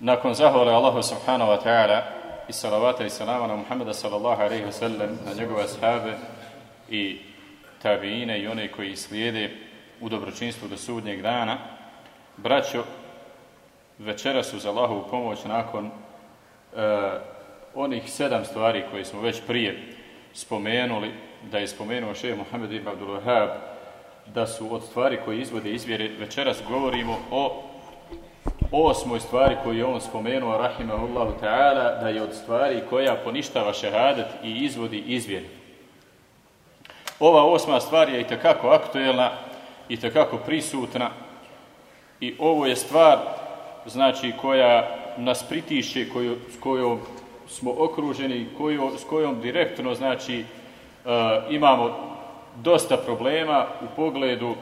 Nakon zahvale Allahu subhanahu wa ta'ala i salavata i salama na Muhammeda sallallahu alaihi wa sallam, na njegove ashabe i tabiine i one koji slijede u dobročinstvu do sudnjeg dana, braćo, večeras uz Allahovu pomoć nakon e, onih sedam stvari koje smo već prije spomenuli, da je spomenuo šehe Muhammed ibn Abdul Wahab, da su od stvari koje izvode izvjere, večeras govorimo o osmoj stvari koju je on spomenuo, rahimahullahu ta'ala, da je od stvari koja poništava šehadet i izvodi izvjer. Ova osma stvar je i takako aktuelna, i takako prisutna i ovo je stvar znači koja nas pritiše, koju, s kojom smo okruženi, koju, s kojom direktno znači uh, imamo dosta problema u pogledu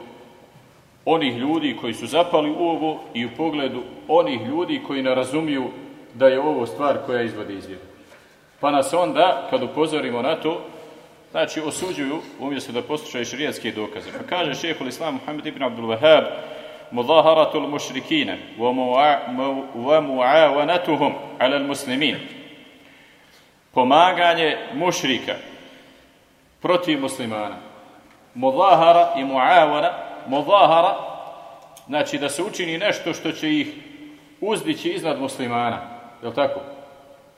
onih ljudi koji su zapali u ovo i u pogledu onih ljudi koji ne razumiju da je ovo stvar koja izvodi izvjer. Pa nas onda, kad upozorimo na to, znači osuđuju umjesto da poslušaju širijetske dokaze. Pa kaže šehol Islam Muhammed ibn Abdul Wahab mudaharatul mušrikine wa muawanatuhum ala muslimin pomaganje mušrika protiv muslimana mudahara i muawana mudahara znači da se učini nešto što će ih uzdići iznad muslimana je li tako?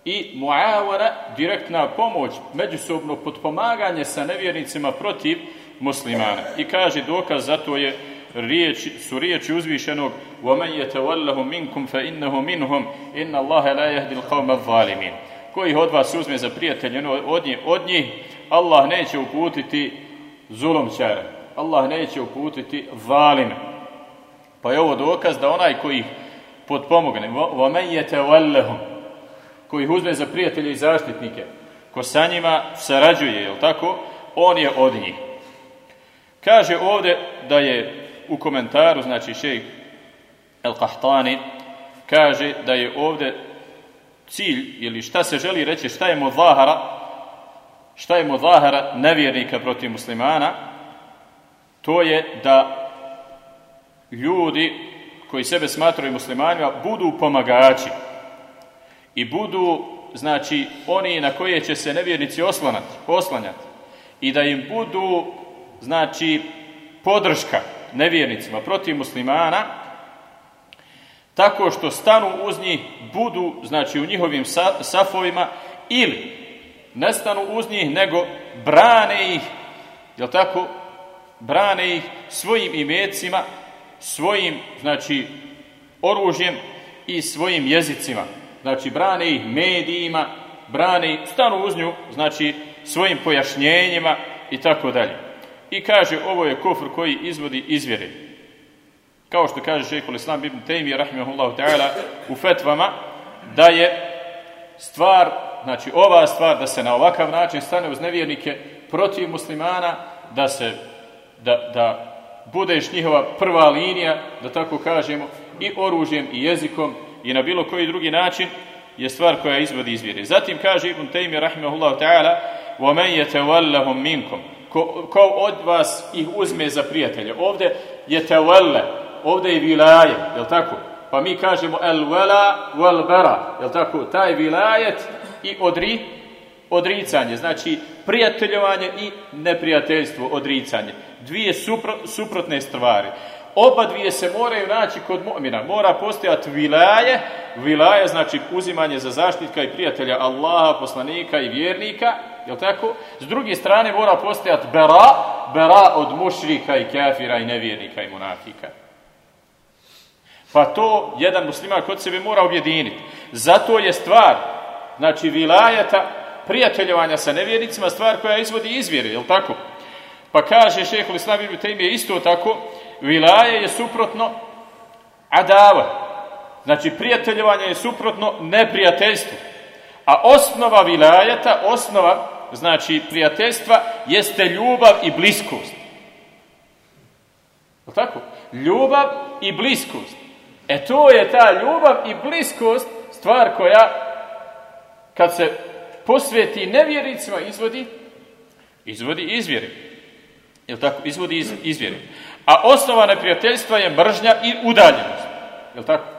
i muavara, direktna pomoć, međusobno potpomaganje sa nevjernicima protiv muslimana. I kaže dokaz za to je riječ, su riječi uzvišenog وَمَنْ يَتَوَلَّهُ مِنْكُمْ فَإِنَّهُ مِنْهُمْ إِنَّ اللَّهَ لَا يَهْدِ الْقَوْمَ الظَّالِمِينَ Koji od vas uzme za prijatelje od njih, od njih, Allah neće uputiti zulomčara. Allah neće uputiti valime. Pa je ovo dokaz da onaj koji ih potpomogne, koji ih uzme za prijatelje i zaštitnike, ko sa njima sarađuje, jel tako, on je od njih. Kaže ovdje da je u komentaru, znači šejh El Kahtani, kaže da je ovdje cilj ili šta se želi reći, šta je mudahara, šta je mudahara nevjernika protiv muslimana, to je da ljudi koji sebe smatraju muslimanima budu pomagači, i budu, znači, oni na koje će se nevjernici oslanati, oslanjati i da im budu, znači, podrška nevjernicima protiv muslimana, tako što stanu uz njih, budu, znači, u njihovim safovima ili ne stanu uz njih, nego brane ih, jel tako, brane ih svojim imecima, svojim, znači, oružjem i svojim jezicima znači brane ih medijima, brane stanu uz nju, znači svojim pojašnjenjima i tako dalje. I kaže, ovo je kufr koji izvodi izvjere. Kao što kaže šehhul Islam ibn Taymi, rahimahullahu ta'ala, u fetvama, da je stvar, znači ova stvar, da se na ovakav način stane uz nevjernike protiv muslimana, da se, da, da budeš njihova prva linija, da tako kažemo, i oružjem i jezikom i na bilo koji drugi način je stvar koja izvodi izvjere. Zatim kaže Ibn Taymi rahimahullahu ta'ala وَمَنْ يَتَوَلَّهُمْ مِنْكُمْ ko, ko od vas ih uzme za prijatelje. Ovdje je tevelle, ovdje je vilaje, jel tako? Pa mi kažemo el vela wal bera, jel tako? Taj vilajet i odri, odricanje, znači prijateljovanje i neprijateljstvo, odricanje. Dvije supro, suprotne stvari. Oba dvije se moraju naći kod mu'mina. Mora postojati vilaje, vilaje znači uzimanje za zaštitka i prijatelja Allaha, poslanika i vjernika, je tako? S druge strane mora postojati bera, bera od mušrika i kafira i nevjernika i munafika. Pa to jedan musliman kod sebe mora objediniti. Zato je stvar, znači vilajeta, prijateljovanja sa nevjernicima, stvar koja izvodi izvjere, je tako? Pa kaže šehol Islam ibn je isto tako, vilaje je suprotno adava. Znači, prijateljevanje je suprotno neprijateljstvu. A osnova vilajeta, osnova, znači, prijateljstva, jeste ljubav i bliskost. Je tako? Ljubav i bliskost. E to je ta ljubav i bliskost stvar koja, kad se posveti nevjericima, izvodi, izvodi izvjeri. Je tako? Izvodi iz, izvjeri. A osnova neprijateljstva je mržnja i udaljenost. Je tako?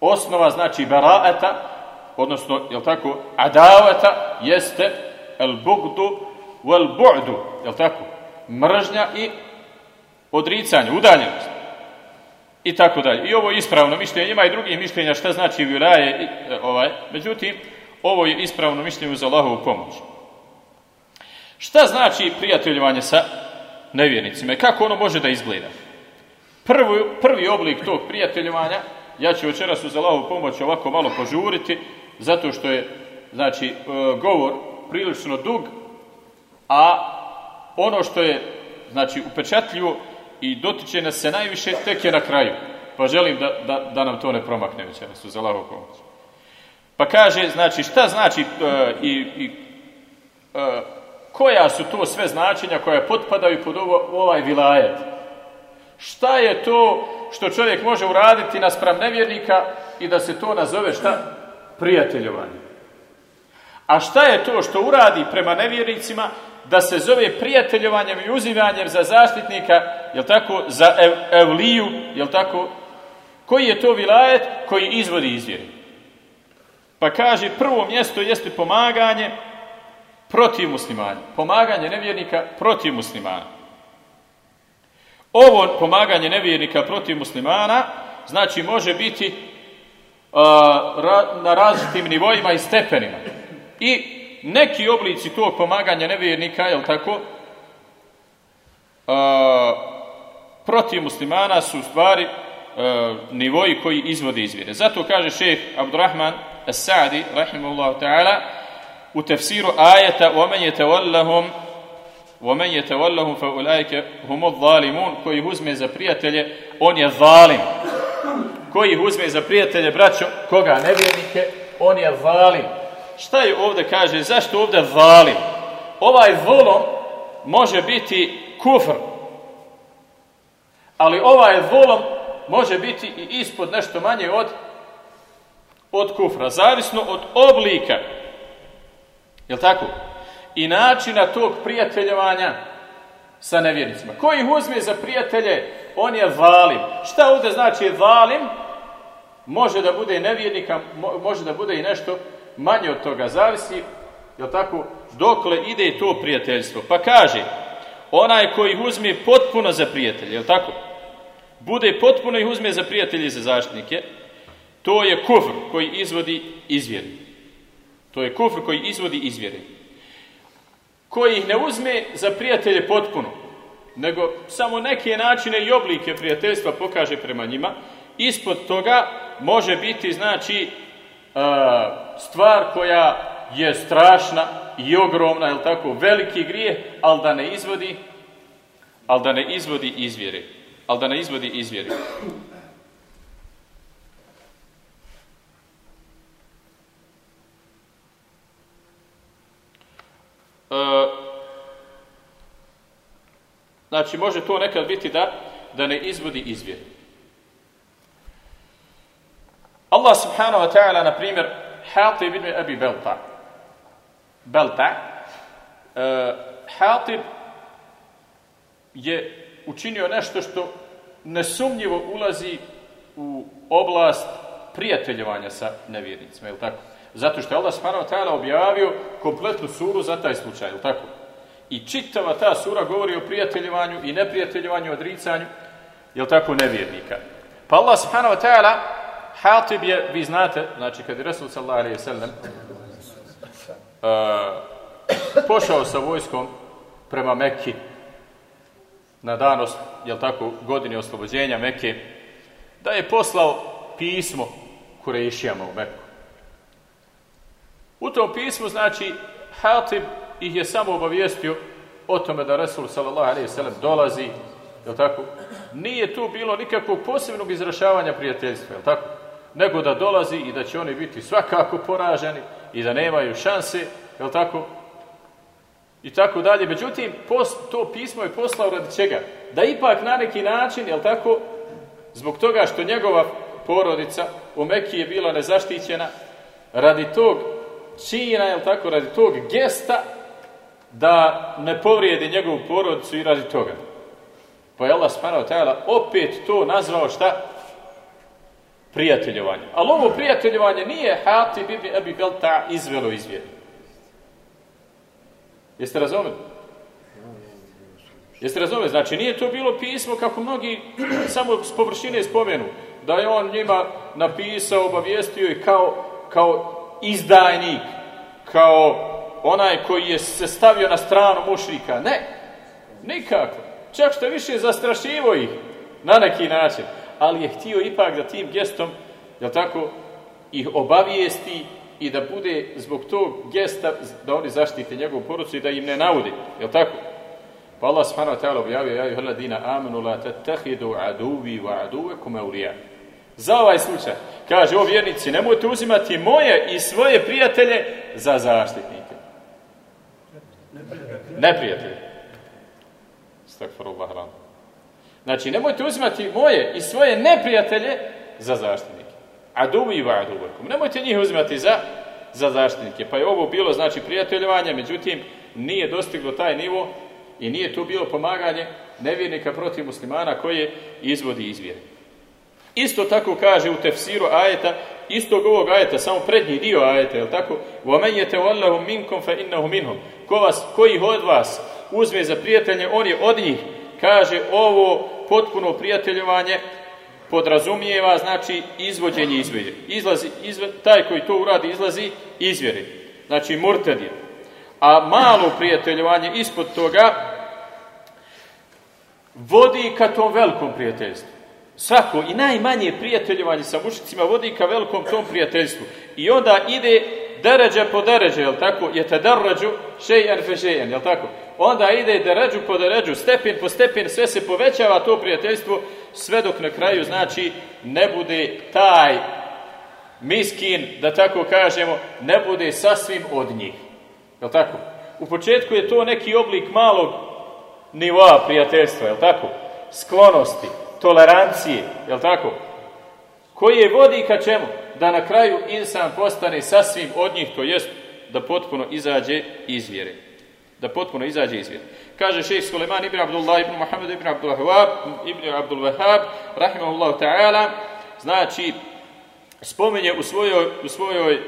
osnova znači baraeta, odnosno, jel tako, adaveta, jeste el bugdu wal bu'du, jel tako, mržnja i odricanje, udaljenost. I tako dalje. I ovo je ispravno mišljenje, ima i drugih mišljenja šta znači vilaje, ovaj, međutim, ovo je ispravno mišljenje uz Allahovu pomoć. Šta znači prijateljovanje sa nevjernicima i kako ono može da izgleda? Prvi, prvi oblik tog prijateljovanja, ja ću večeras uz Allahovu pomoć ovako malo požuriti, zato što je znači, e, govor prilično dug, a ono što je znači, upečatljivo i dotiče nas se najviše tek je na kraju. Pa želim da, da, da nam to ne promakne večeras uz Allahovu pomoć. Pa kaže, znači, šta znači e, i, i e, koja su to sve značenja koja potpadaju pod ovaj vilajet? Šta je to što čovjek može uraditi naspram nevjernika i da se to nazove šta? Prijateljovanje. A šta je to što uradi prema nevjernicima da se zove prijateljovanjem i uzivanjem za zaštitnika, jel tako, za ev, evliju, jel tako, koji je to vilajet koji izvodi izvjeri? Pa kaže, prvo mjesto jeste pomaganje protiv muslimana. Pomaganje nevjernika protiv muslimana. Ovo pomaganje nevjernika protiv muslimana znači može biti uh, na različitim nivoima i stepenima. I neki oblici tog pomaganja nevjernika, je tako, uh, protiv muslimana su u stvari uh, nivoji koji izvode izvjere. Zato kaže šeh Abdurrahman As-Sa'di, rahimahullahu ta'ala, u tefsiru ajeta وَمَنْ يَتَوَلَّهُمْ وَمَنْ يَتَوَلَّهُمْ فَأُولَٰئِكَ هُمُ الظَّالِمُونَ koji ih uzme za prijatelje, on je zalim. Koji ih uzme za prijatelje, braćo, koga nevjernike, on je zalim. Šta je ovde kaže, zašto ovde zalim? Ovaj volom može biti kufr, ali ovaj volom može biti i ispod nešto manje od od kufra, zavisno od oblika Jel tako? I načina tog prijateljevanja sa nevjernicima. Ko ih uzme za prijatelje, on je valim. Šta ovdje znači valim? Može da bude i nevjernika, može da bude i nešto manje od toga. Zavisi, jel tako, dokle ide to prijateljstvo. Pa kaže, onaj koji ih uzme potpuno za prijatelje, jel tako? Bude potpuno ih uzme za prijatelje i za zaštitnike, to je kufr koji izvodi izvjernik. To je kufr koji izvodi izvjere. Koji ih ne uzme za prijatelje potpuno, nego samo neke načine i oblike prijateljstva pokaže prema njima, ispod toga može biti, znači, stvar koja je strašna i ogromna, je tako, veliki grije, ali da ne izvodi, ali da ne izvodi izvjere. Ali da ne izvodi izvjere. Znači, može to nekad biti da, da ne izvodi izvjer. Allah subhanahu wa ta'ala, na primjer, Hatib ibn Abi Belta. Belta. Uh, Hatib je učinio nešto što nesumnjivo ulazi u oblast prijateljevanja sa nevjernicima, je li tako? Zato što je Allah subhanahu ta'ala objavio kompletnu suru za taj slučaj, ili tako? I čitava ta sura govori o prijateljovanju i neprijateljovanju, odricanju, jel tako, nevjernika. Pa Allah subhanahu ta'ala, Hatib je, vi znate, znači kad je Rasul sallallahu alaihi sallam uh, pošao sa vojskom prema Mekki na danost, jel tako, godine oslobođenja Mekke, da je poslao pismo Kurešijama u Mekku. U tom pismu, znači, Hatib ih je samo obavijestio o tome da alaihi sallam dolazi, je tako? Nije tu bilo nikakvog posebnog izrašavanja prijateljstva, je tako? Nego da dolazi i da će oni biti svakako poraženi i da nemaju šanse, je tako? I tako dalje. Međutim, to pismo je poslao radi čega? Da ipak na neki način, je tako? Zbog toga što njegova porodica u Mekiji je bila nezaštićena, radi tog čina, jel tako, radi tog gesta, da ne povrijedi njegovu porodicu i radi toga. Pa je Allah subhanahu ta'ala opet to nazvao šta? prijateljovanje. Ali ovo prijateljovanje nije Hatib ibn Abi Belta izvelo izvjeri. Jeste razumeli? Jeste razumeli? Znači nije to bilo pismo kako mnogi samo s površine spomenu. Da je on njima napisao, obavijestio i kao, kao izdajnik, kao onaj koji je se stavio na stranu mušrika. Ne, nikako. Čak što više zastrašivo ih na neki način. Ali je htio ipak da tim gestom, jel tako, ih obavijesti i da bude zbog tog gesta da oni zaštite njegovu porucu i da im ne naudi. Jel tako? Pa Allah subhanahu wa ta'ala objavio ja juhaladina amanu la tattahidu aduvi wa aduvekum eulija. Za ovaj slučaj, kaže o vjernici, nemojte uzimati moje i svoje prijatelje za zaštitnike. Neprijatelje. Znači, nemojte uzimati moje i svoje neprijatelje za zaštitnike. Aduvi i aduvekum. Nemojte njih uzimati za, za zaštitnike. Pa je ovo bilo, znači, prijateljovanje, međutim, nije dostiglo taj nivo i nije to bilo pomaganje nevjernika protiv muslimana koje izvodi izvjere. Isto tako kaže u tefsiru ajeta, istog ovog ajeta, samo prednji dio ajeta, je li tako? وَمَنْ يَتَوَلَّهُ مِنْكُمْ فَإِنَّهُ مِنْهُمْ Ko vas, koji od vas uzme za prijatelje, on je od njih. Kaže ovo potpuno prijateljovanje podrazumijeva, znači izvođenje izvjere. Izlazi, izve, taj koji to uradi izlazi izvjere. Znači murtad je. A malo prijateljovanje ispod toga vodi ka tom velikom prijateljstvu. Svako i najmanje prijateljovanje sa mušicima vodi ka velikom tom prijateljstvu. I onda ide deređa po deređe, jel tako? Je te deređu šejan fe šejan, jel tako? Onda ide deređu po deređu, stepen po stepen, sve se povećava to prijateljstvo, sve dok na kraju, znači, ne bude taj miskin, da tako kažemo, ne bude sasvim od njih. Jel tako? U početku je to neki oblik malog nivoa prijateljstva, jel tako? Sklonosti, tolerancije, jel tako? Koji je vodi ka čemu? Da na kraju insan postane sasvim od njih, to jest da potpuno izađe iz vjere. Da potpuno izađe iz vjere. Kaže šejh Suleman ibn Abdullah ibn Muhammed ibn Abdul Wahab, ibn Abdul Wahab, rahimahullahu ta'ala, znači, spomenje u svojoj, u svojoj uh,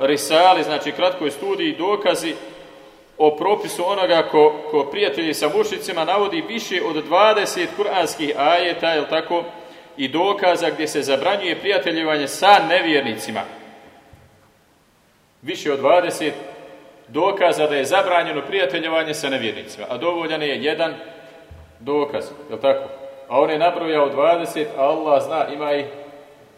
risali, znači kratkoj studiji, dokazi o propisu onoga ko, ko prijatelji sa mušicima navodi više od 20 kuranskih ajeta, je tako, i dokaza gdje se zabranjuje prijateljivanje sa nevjernicima. Više od 20 dokaza da je zabranjeno prijateljivanje sa nevjernicima, a dovoljan je jedan dokaz, je tako? A on je nabrojao 20, a Allah zna ima i,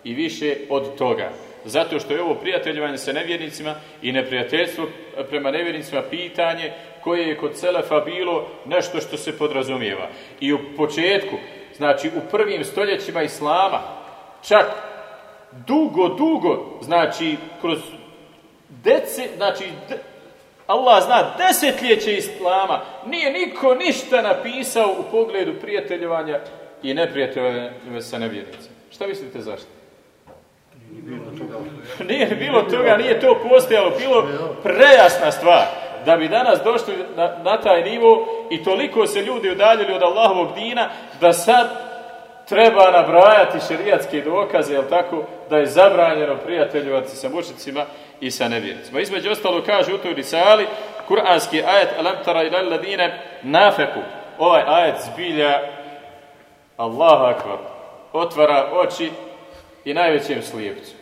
i više od toga. Zato što je ovo prijateljivanje sa nevjernicima i neprijateljstvo prema nevjernicima pitanje koje je kod Selefa bilo nešto što se podrazumijeva. I u početku, znači u prvim stoljećima Islama, čak dugo, dugo, znači kroz dece, znači Allah zna desetljeće Islama, nije niko ništa napisao u pogledu prijateljivanja i neprijateljivanja sa nevjernicima. Šta mislite zašto? Nije bilo toga, nije to postojalo, bilo prejasna stvar. Da bi danas došli na, na taj nivo i toliko se ljudi udaljili od Allahovog dina, da sad treba nabrajati šerijatske dokaze, jel tako, da je zabranjeno prijateljovati sa mušicima i sa nevjericima. Između ostalo kaže u toj risali, kuranski ajet alam tara ila ladine nafeku. Ovaj ajet zbilja Allahu akbar. Otvara oči i najvećem slijepcu.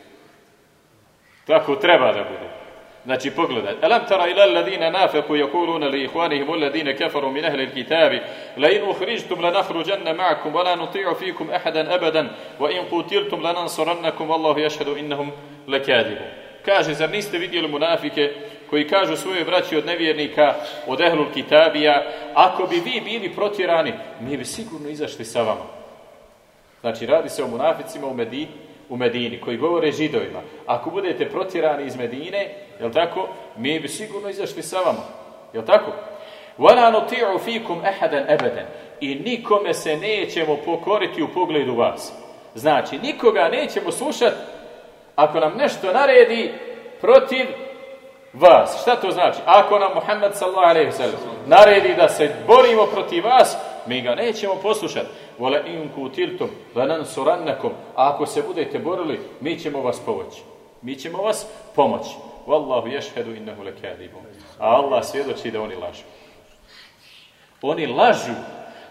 Tako treba da bude. Znači pogledaj. Alam tara ila alladina nafaqu yaquluna li ikhwanihim alladina kafaru min ahli alkitabi la in ukhrijtum lanakhrujanna ma'akum wa la nuti'u fikum ahadan abadan wa in qutiltum lanansurannakum wallahu yashhadu innahum lakadibun. Kaže zar niste vidjeli munafike koji kažu svojoj braći od nevjernika od ehlul kitabija ako bi vi bili protjerani mi bi sigurno izašli sa vama. Znači radi se o munaficima u Medini u Medini, koji govore židovima, ako budete protjerani iz Medine, jel tako, mi bi sigurno izašli sa vama. Jel tako? وَلَا نُطِعُ فِيكُمْ أَحَدًا أَبَدًا I nikome se nećemo pokoriti u pogledu vas. Znači, nikoga nećemo slušati ako nam nešto naredi protiv vas. Šta to znači? Ako nam Muhammed sallallahu alejhi ve sellem naredi da se borimo protiv vas, mi ga nećemo poslušati. Vole in kutiltum, lenan surannakum. A ako se budete borili, mi ćemo vas pomoći. Mi ćemo vas pomoći. Wallahu ješhedu innahu lekadibun. A Allah svjedoči da oni lažu. Oni lažu.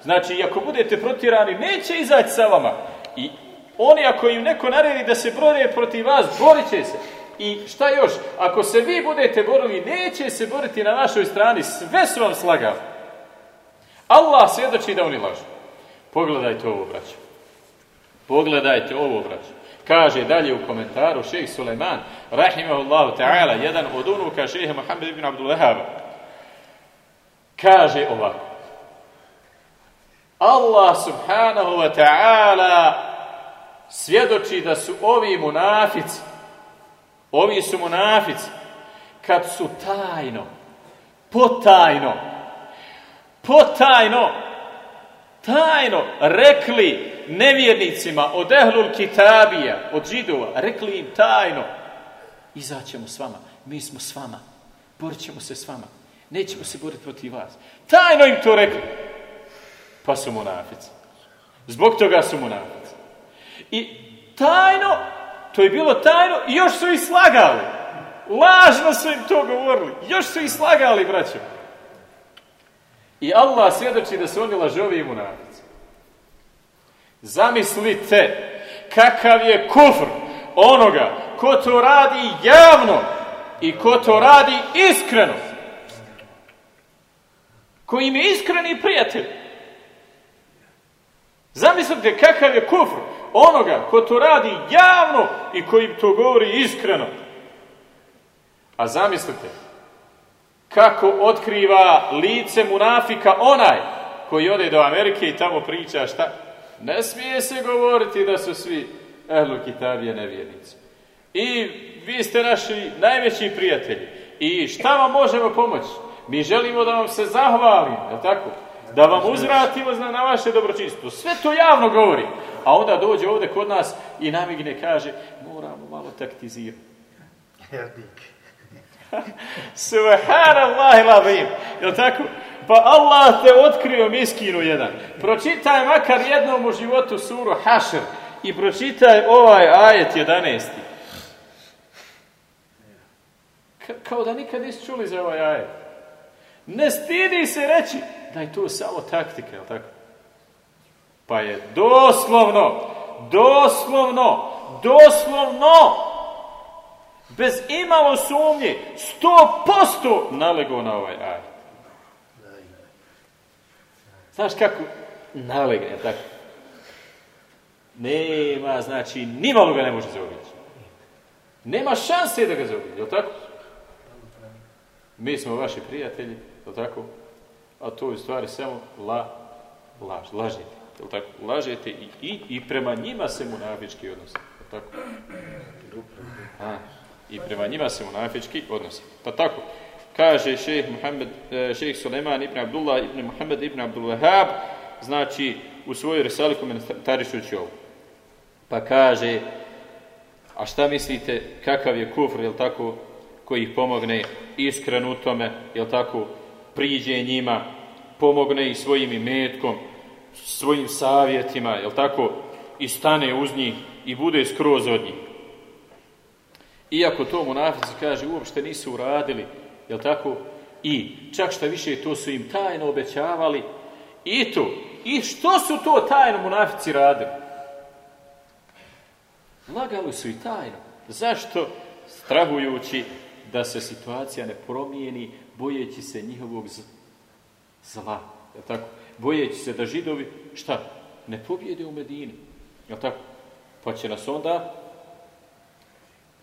Znači, ako budete protirani, neće izaći sa vama. I oni, ako im neko naredi da se bore protiv vas, borit će se. I šta još? Ako se vi budete borili, neće se boriti na vašoj strani. Sve su vam slagali. Allah svjedoči da oni lažu. Pogledajte ovo, braćo. Pogledajte ovo, braćo. Kaže dalje u komentaru šejh Suleiman, rahimahullahu ta'ala, jedan od unuka šeha Muhammed ibn Abdul kaže ovako. Allah subhanahu wa ta'ala svjedoči da su ovi munafici, ovi su munafici, kad su tajno, potajno, potajno, tajno rekli nevjernicima od ehlul kitabija, od židova, rekli im tajno, izaćemo s vama, mi smo s vama, borit ćemo se s vama, nećemo se boriti protiv vas. Tajno im to rekli. Pa su munafici. Zbog toga su munafici. I tajno, to je bilo tajno, još su ih slagali. Lažno su im to govorili. Još su ih slagali, braćo. I Allah svjedoči da su oni lažovi i munafici. Zamislite kakav je kufr onoga ko to radi javno i ko to radi iskreno. Koji im je iskreni prijatelj. Zamislite kakav je kufr onoga ko to radi javno i koji to govori iskreno. A zamislite kako otkriva lice munafika onaj koji ode do Amerike i tamo priča šta? Ne smije se govoriti da su svi ehlu kitabije nevjernici. I vi ste naši najveći prijatelji. I šta vam možemo pomoći? Mi želimo da vam se zahvalim, je tako? Da vam uzvratimo na vaše dobročinstvo. Sve to javno govori. A onda dođe ovdje kod nas i namigne kaže moramo malo taktizirati. Subhanallah lavim. Je tako? Pa Allah te otkrio miskinu jedan. Pročitaj makar jednom u životu suru Hašr i pročitaj ovaj ajet 11. kao da nikad nisi čuli za ovaj ajet. Ne stidi se reći da je to samo taktika, jel tako? Pa je doslovno, doslovno, doslovno, bez imalo sumnje, sto posto nalego na ovaj ajet. Znaš kako nalegne, tako? Nema, znači, nimalo ga ne može zaobići. Nema šanse da ga zaobići, jel tako? Mi smo vaši prijatelji, jel tako? A to je u stvari samo la, laž, lažete. Jel tako? Lažete i, i, i prema njima se munafički odnosi. Jel tako? A, I prema njima se munafički odnosi. Pa tako, kaže šejh Muhammed, e, šejh Suleiman ibn Abdullah ibn Muhammed ibn Abdul znači u svojoj risali komentarišući ovo. Pa kaže, a šta mislite, kakav je kufr, jel tako, koji ih pomogne iskren u tome, jel tako, priđe njima, pomogne ih svojim imetkom, svojim savjetima, jel tako, i stane uz njih i bude skroz od njih. Iako to munafici kaže, uopšte nisu uradili, Jel tako? I čak šta više to su im tajno obećavali. I to. I što su to tajno munafici radili? Lagali su i tajno. Zašto? Strahujući da se situacija ne promijeni, bojeći se njihovog zla. Jel tako? Bojeći se da židovi, šta? Ne pobjede u Medini. Jel tako? Pa će nas onda,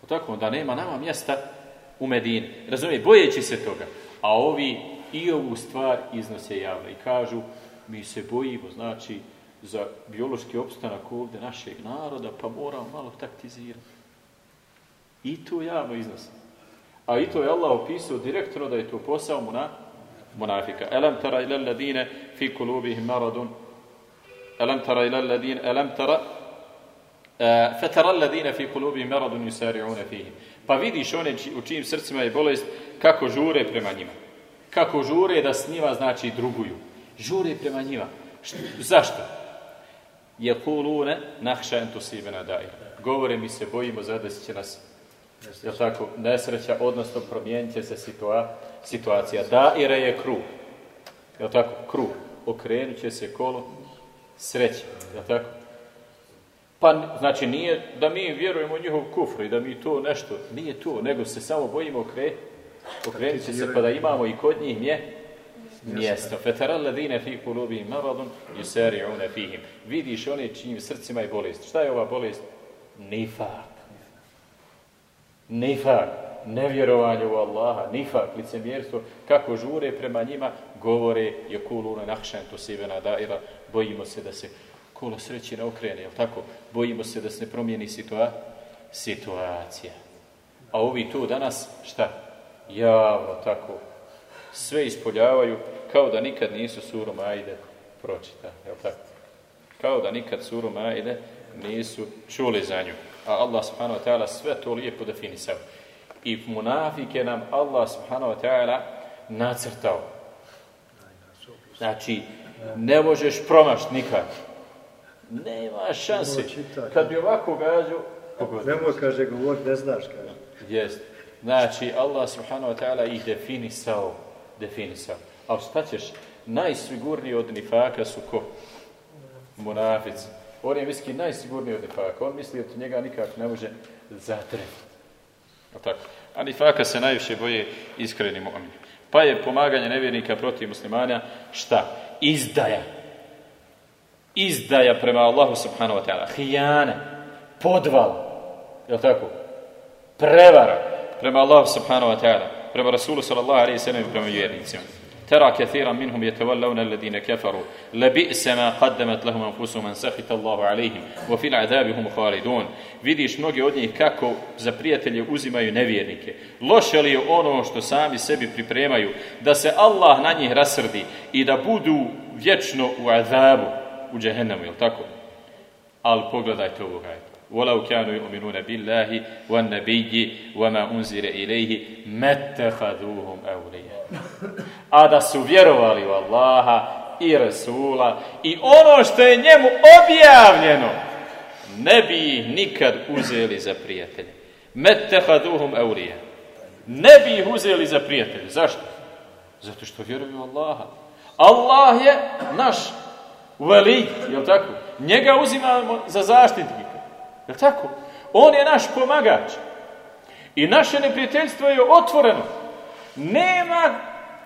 tako? Onda nema nama mjesta u Medini. Razumije, bojeći se toga. A ovi i ovu stvar iznose javno i kažu mi se bojimo, znači, za biološki opstanak ovdje našeg naroda, pa moramo malo taktizirati. I to javno iznose. A i to je Allah opisao direktno da je to posao muna, munafika. Elam tara ila ladine fi kulubihim maradun. Elam tara ila ladine, elam tara Eh, Fetara ladina fi kulubi maradun yusari'una fihi. Pa vidiš one u čijim srcima je bolest kako žure prema njima. Kako žure da s njima znači druguju. Žure prema njima. Što? Zašto? Jekulune nahša entusibena daira. Govore mi se bojimo zadesit će nas Jel tako? Nesreća, odnosno promijenit će se situa situacija. Daire je krug. Jel tako? Krug. Okrenut će se kolo sreće. Jel tako? Pa, znači, nije da mi vjerujemo u njihov kufr i da mi to nešto, nije to, nego se samo bojimo okre, okrenut će se pa da imamo i kod njih mje, mjesto. Fetara ladine fi kulubihim maradun yusari'una fihim. Vidiš one čijim srcima je bolest. Šta je ova bolest? Nifak. Nifak. Nevjerovanje u Allaha. Nifak, licemjerstvo. Kako žure prema njima, govore je kuluna nahšen to sivena daira. Bojimo se da se kolo sreći ne okrene, jel tako? Bojimo se da se ne promijeni situa situacija. A ovi tu danas, šta? Javno tako sve ispoljavaju kao da nikad nisu suru Maide pročitali. Jel tako? Kao da nikad suru Maide nisu čuli za nju. A Allah subhanahu wa ta'ala sve to lijepo definisao. I munafike nam Allah subhanahu wa ta'ala nacrtao. Znači, ne možeš promašt nikad. Nema šanse. Kad bi ovako gađu... Nemoj, kaže, govor, ne znaš, kaže. Jest. Znači, Allah subhanahu wa ta'ala ih definisao definisao. Ali šta ćeš? Najsigurniji od nifaka su ko? Munafici. On je miski najsigurniji od nifaka. On misli da njega nikak ne može zatreti. A, tako. A nifaka se najviše boje iskreni mu'min. Pa je pomaganje nevjernika protiv muslimana šta? Izdaja Izdaja prema Allahu subhanahu wa ta'ala. Hijane. Podval. Je tako? Prevara prema Allahu subhanahu wa ta'ala prema Rasulu sallallahu alaihi sallam prema vjernicima. ترى كثيرا منهم يتولون الذين كفروا لبئس ما قدمت لهم انفسهم ان سخط الله عليهم وفي العذاب هم خالدون vidiš mnogi od njih kako za prijatelje uzimaju nevjernike loše li je ono što sami sebi pripremaju da se Allah na njih rasrdi i da budu vječno u azabu u džehennemu, je tako? Ali pogledajte ovog ajta. ولو كانوا يؤمنون بالله والنبي وما أنزل إليه ما اتخذوهم أولياء a da su vjerovali u Allaha i Rasula i ono što je njemu objavljeno ne bi ih nikad uzeli za prijatelje mettehaduhum eulije ne bi ih uzeli za prijatelje zašto? zato što vjeruju u Allaha Allah je naš veli, jel tako? Njega uzimamo za zaštitnika. Je tako? On je naš pomagač. I naše neprijateljstvo je otvoreno. Nema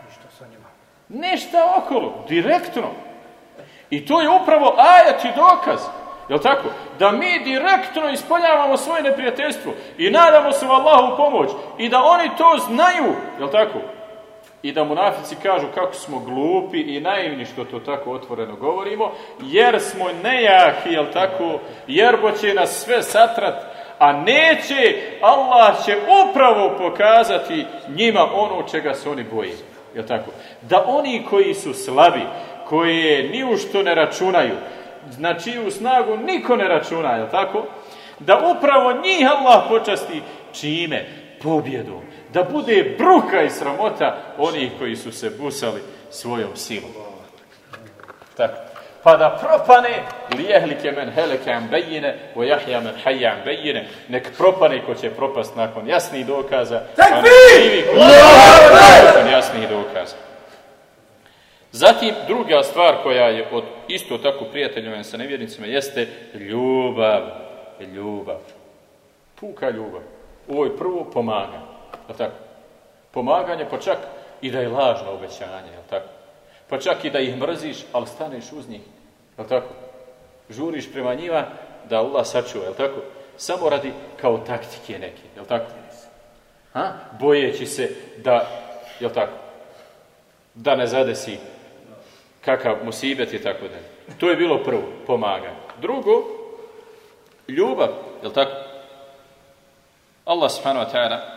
ništa sa njima. Ništa okolo, direktno. I to je upravo ajat i dokaz. Jel tako? Da mi direktno ispoljavamo svoje neprijateljstvo i nadamo se u Allahu pomoć i da oni to znaju. Jel tako? I da munafici kažu kako smo glupi i naivni što to tako otvoreno govorimo, jer smo nejaki, jel tako, jer će nas sve satrat, a neće, Allah će upravo pokazati njima ono čega se oni boji. Jel tako? Da oni koji su slabi, koje ni u što ne računaju, znači u snagu niko ne računa, jel tako? Da upravo njih Allah počasti čime? Pobjedom da bude bruka i sramota onih koji su se busali svojom silom. Tako. Pa da propane lijehlike men heleke am bejine o jahja men hajja am bejine nek propane ko će propast nakon jasnih dokaza a nek živi ko nakon jasnih dokaza. Zatim druga stvar koja je od isto tako prijateljima sa nevjernicima jeste ljubav. Ljubav. Puka ljubav. Ovo je prvo pomaganje. Jel tako? Pomaganje, pa čak i da je lažno obećanje, jel tako? Pa čak i da ih mrziš, ali staneš uz njih, jel tako? Žuriš prema njima da Allah sačuva, jel tako? Samo radi kao taktike neke, jel tako? Ha? Bojeći se da, jel tako? Da ne zadesi kakav musibet i tako dalje. To je bilo prvo, pomaganje. Drugo, ljubav, jel tako? Allah subhanahu wa ta'ala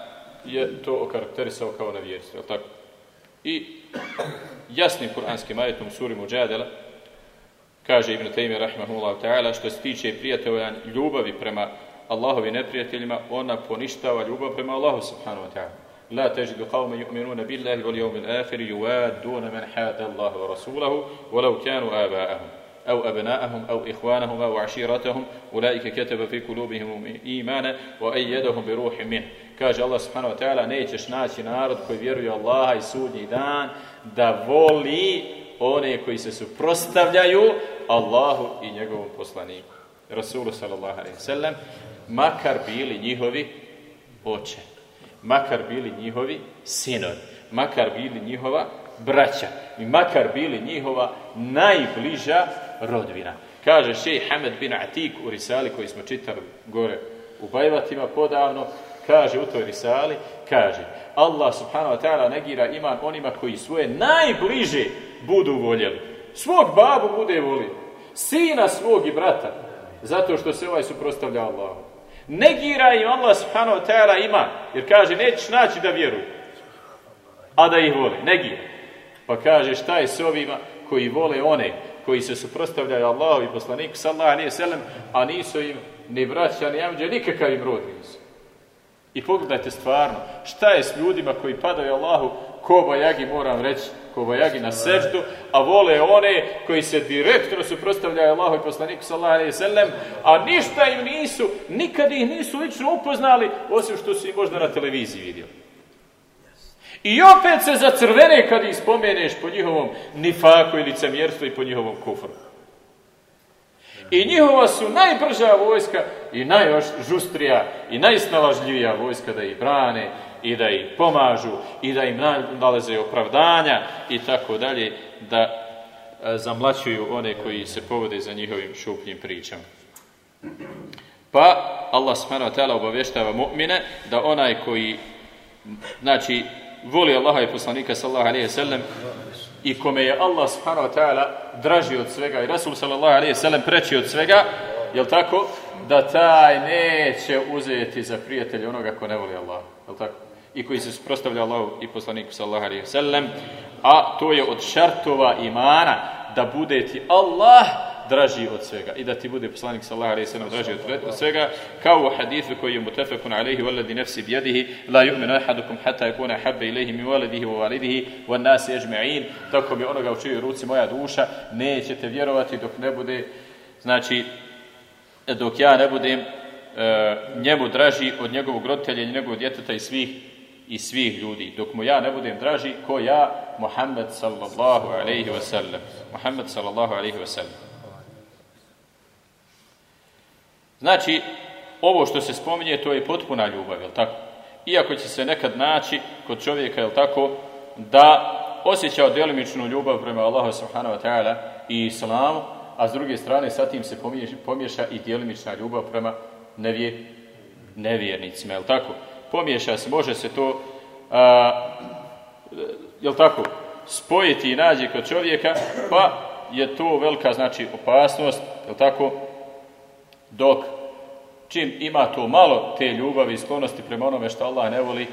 je to okarakterisao kao nevjerstvo, je tako? I jasnim kuranskim ajetom u suri Muđadela kaže Ibn Taymi rahimahullah ta'ala što se tiče prijatelja ljubavi prema Allahovi neprijateljima, ona poništava ljubav prema Allahu subhanahu wa ta'ala. لا تجد قوما يؤمنون بالله واليوم الآخر يوادون من حاد الله ورسوله ولو كانوا آباءهم أو أبناءهم أو إخوانهم أو عشيرتهم أولئك كتب في قلوبهم إيمانا وأيدهم بروح منه Kaže Allah subhanahu wa ta'ala, nećeš naći narod koji vjeruje Allaha i sudnji dan, da voli one koji se suprostavljaju Allahu i njegovom poslaniku. Rasulu sallallahu alaihi sallam, makar bili njihovi oče, makar bili njihovi sinovi, makar bili njihova braća i makar bili njihova najbliža rodvina. Kaže šej Hamed bin Atik u Risali koji smo čitali gore u Bajvatima podavno, kaže u toj risali, kaže Allah subhanahu wa ta'ala negira iman onima koji svoje najbliže budu voljeli. Svog babu bude volio. Sina svog i brata. Zato što se ovaj suprostavlja Allahu. Negira im Allah subhanahu wa ta'ala ima. Jer kaže nećeš naći da vjeruju. A da ih voli. Negira. Pa kaže šta je s ovima koji vole one koji se suprostavljaju Allahu i poslaniku sallallahu alejhi ve a nisu im ni braća ni amđe nikakav im rod nisu. I pogledajte stvarno, šta je s ljudima koji padaju Allahu, ko bajagi moram reći, ko bajagi na seždu, a vole one koji se direktno suprostavljaju Allahu i poslaniku sallallahu alejhi ve a ništa im nisu, nikad ih nisu lično upoznali, osim što su ih možda na televiziji vidjeli. I opet se zacrvene kad ih spomeneš po njihovom nifaku i licemjerstvu i po njihovom kufru. I njihova su najbrža vojska i najžustrija i najsnalažljivija vojska da ih brane i da ih pomažu i da im nalaze opravdanja i tako dalje da e, zamlaćuju one koji se povode za njihovim šupljim pričama. Pa Allah subhanahu wa obavještava mu'mine da onaj koji znači voli Allaha i poslanika sallallahu alejhi ve sellem i kome je Allah subhanahu wa ta'ala draži od svega i Rasul sallallahu alaihi sallam preći od svega, jel tako? Da taj neće uzeti za prijatelja onoga ko ne voli Allah, jel tako? I koji se prostavlja Allahu i poslaniku sallallahu alaihi sallam, a to je od šartova imana da bude ti Allah draži od svega i da ti bude poslanik sallallahu alejhi ve sellem draži od svega kao u hadisu koji je mutafakun alejhi walladhi nafsi biyadihi la yu'minu ahadukum hatta yakuna habba ilayhi min waladihi wa walidihi wan nas ajma'in tako mi onoga u čijoj ruci moja duša nećete vjerovati dok ne bude znači dok ja ne budem e, njemu draži od njegovog roditelja i njegovog djeteta i svih i svih ljudi. Dok mu ja ne budem draži ko ja, Muhammed sallallahu alaihi wa sallam. Muhammed sallallahu alaihi wa sallam. Znači, ovo što se spominje, to je potpuna ljubav, jel tako? Iako će se nekad naći kod čovjeka, jel tako, da osjeća djelimičnu ljubav prema Allahu subhanahu wa ta'ala i islamu, a s druge strane sa tim se pomješa i djelimična ljubav prema nevje, nevjernicima, jel tako? Pomješa se, može se to, a, jel tako, spojiti i nađi kod čovjeka, pa je to velika, znači, opasnost, jel tako, dok čim ima to malo te ljubavi i sklonosti prema onome što Allah ne voli,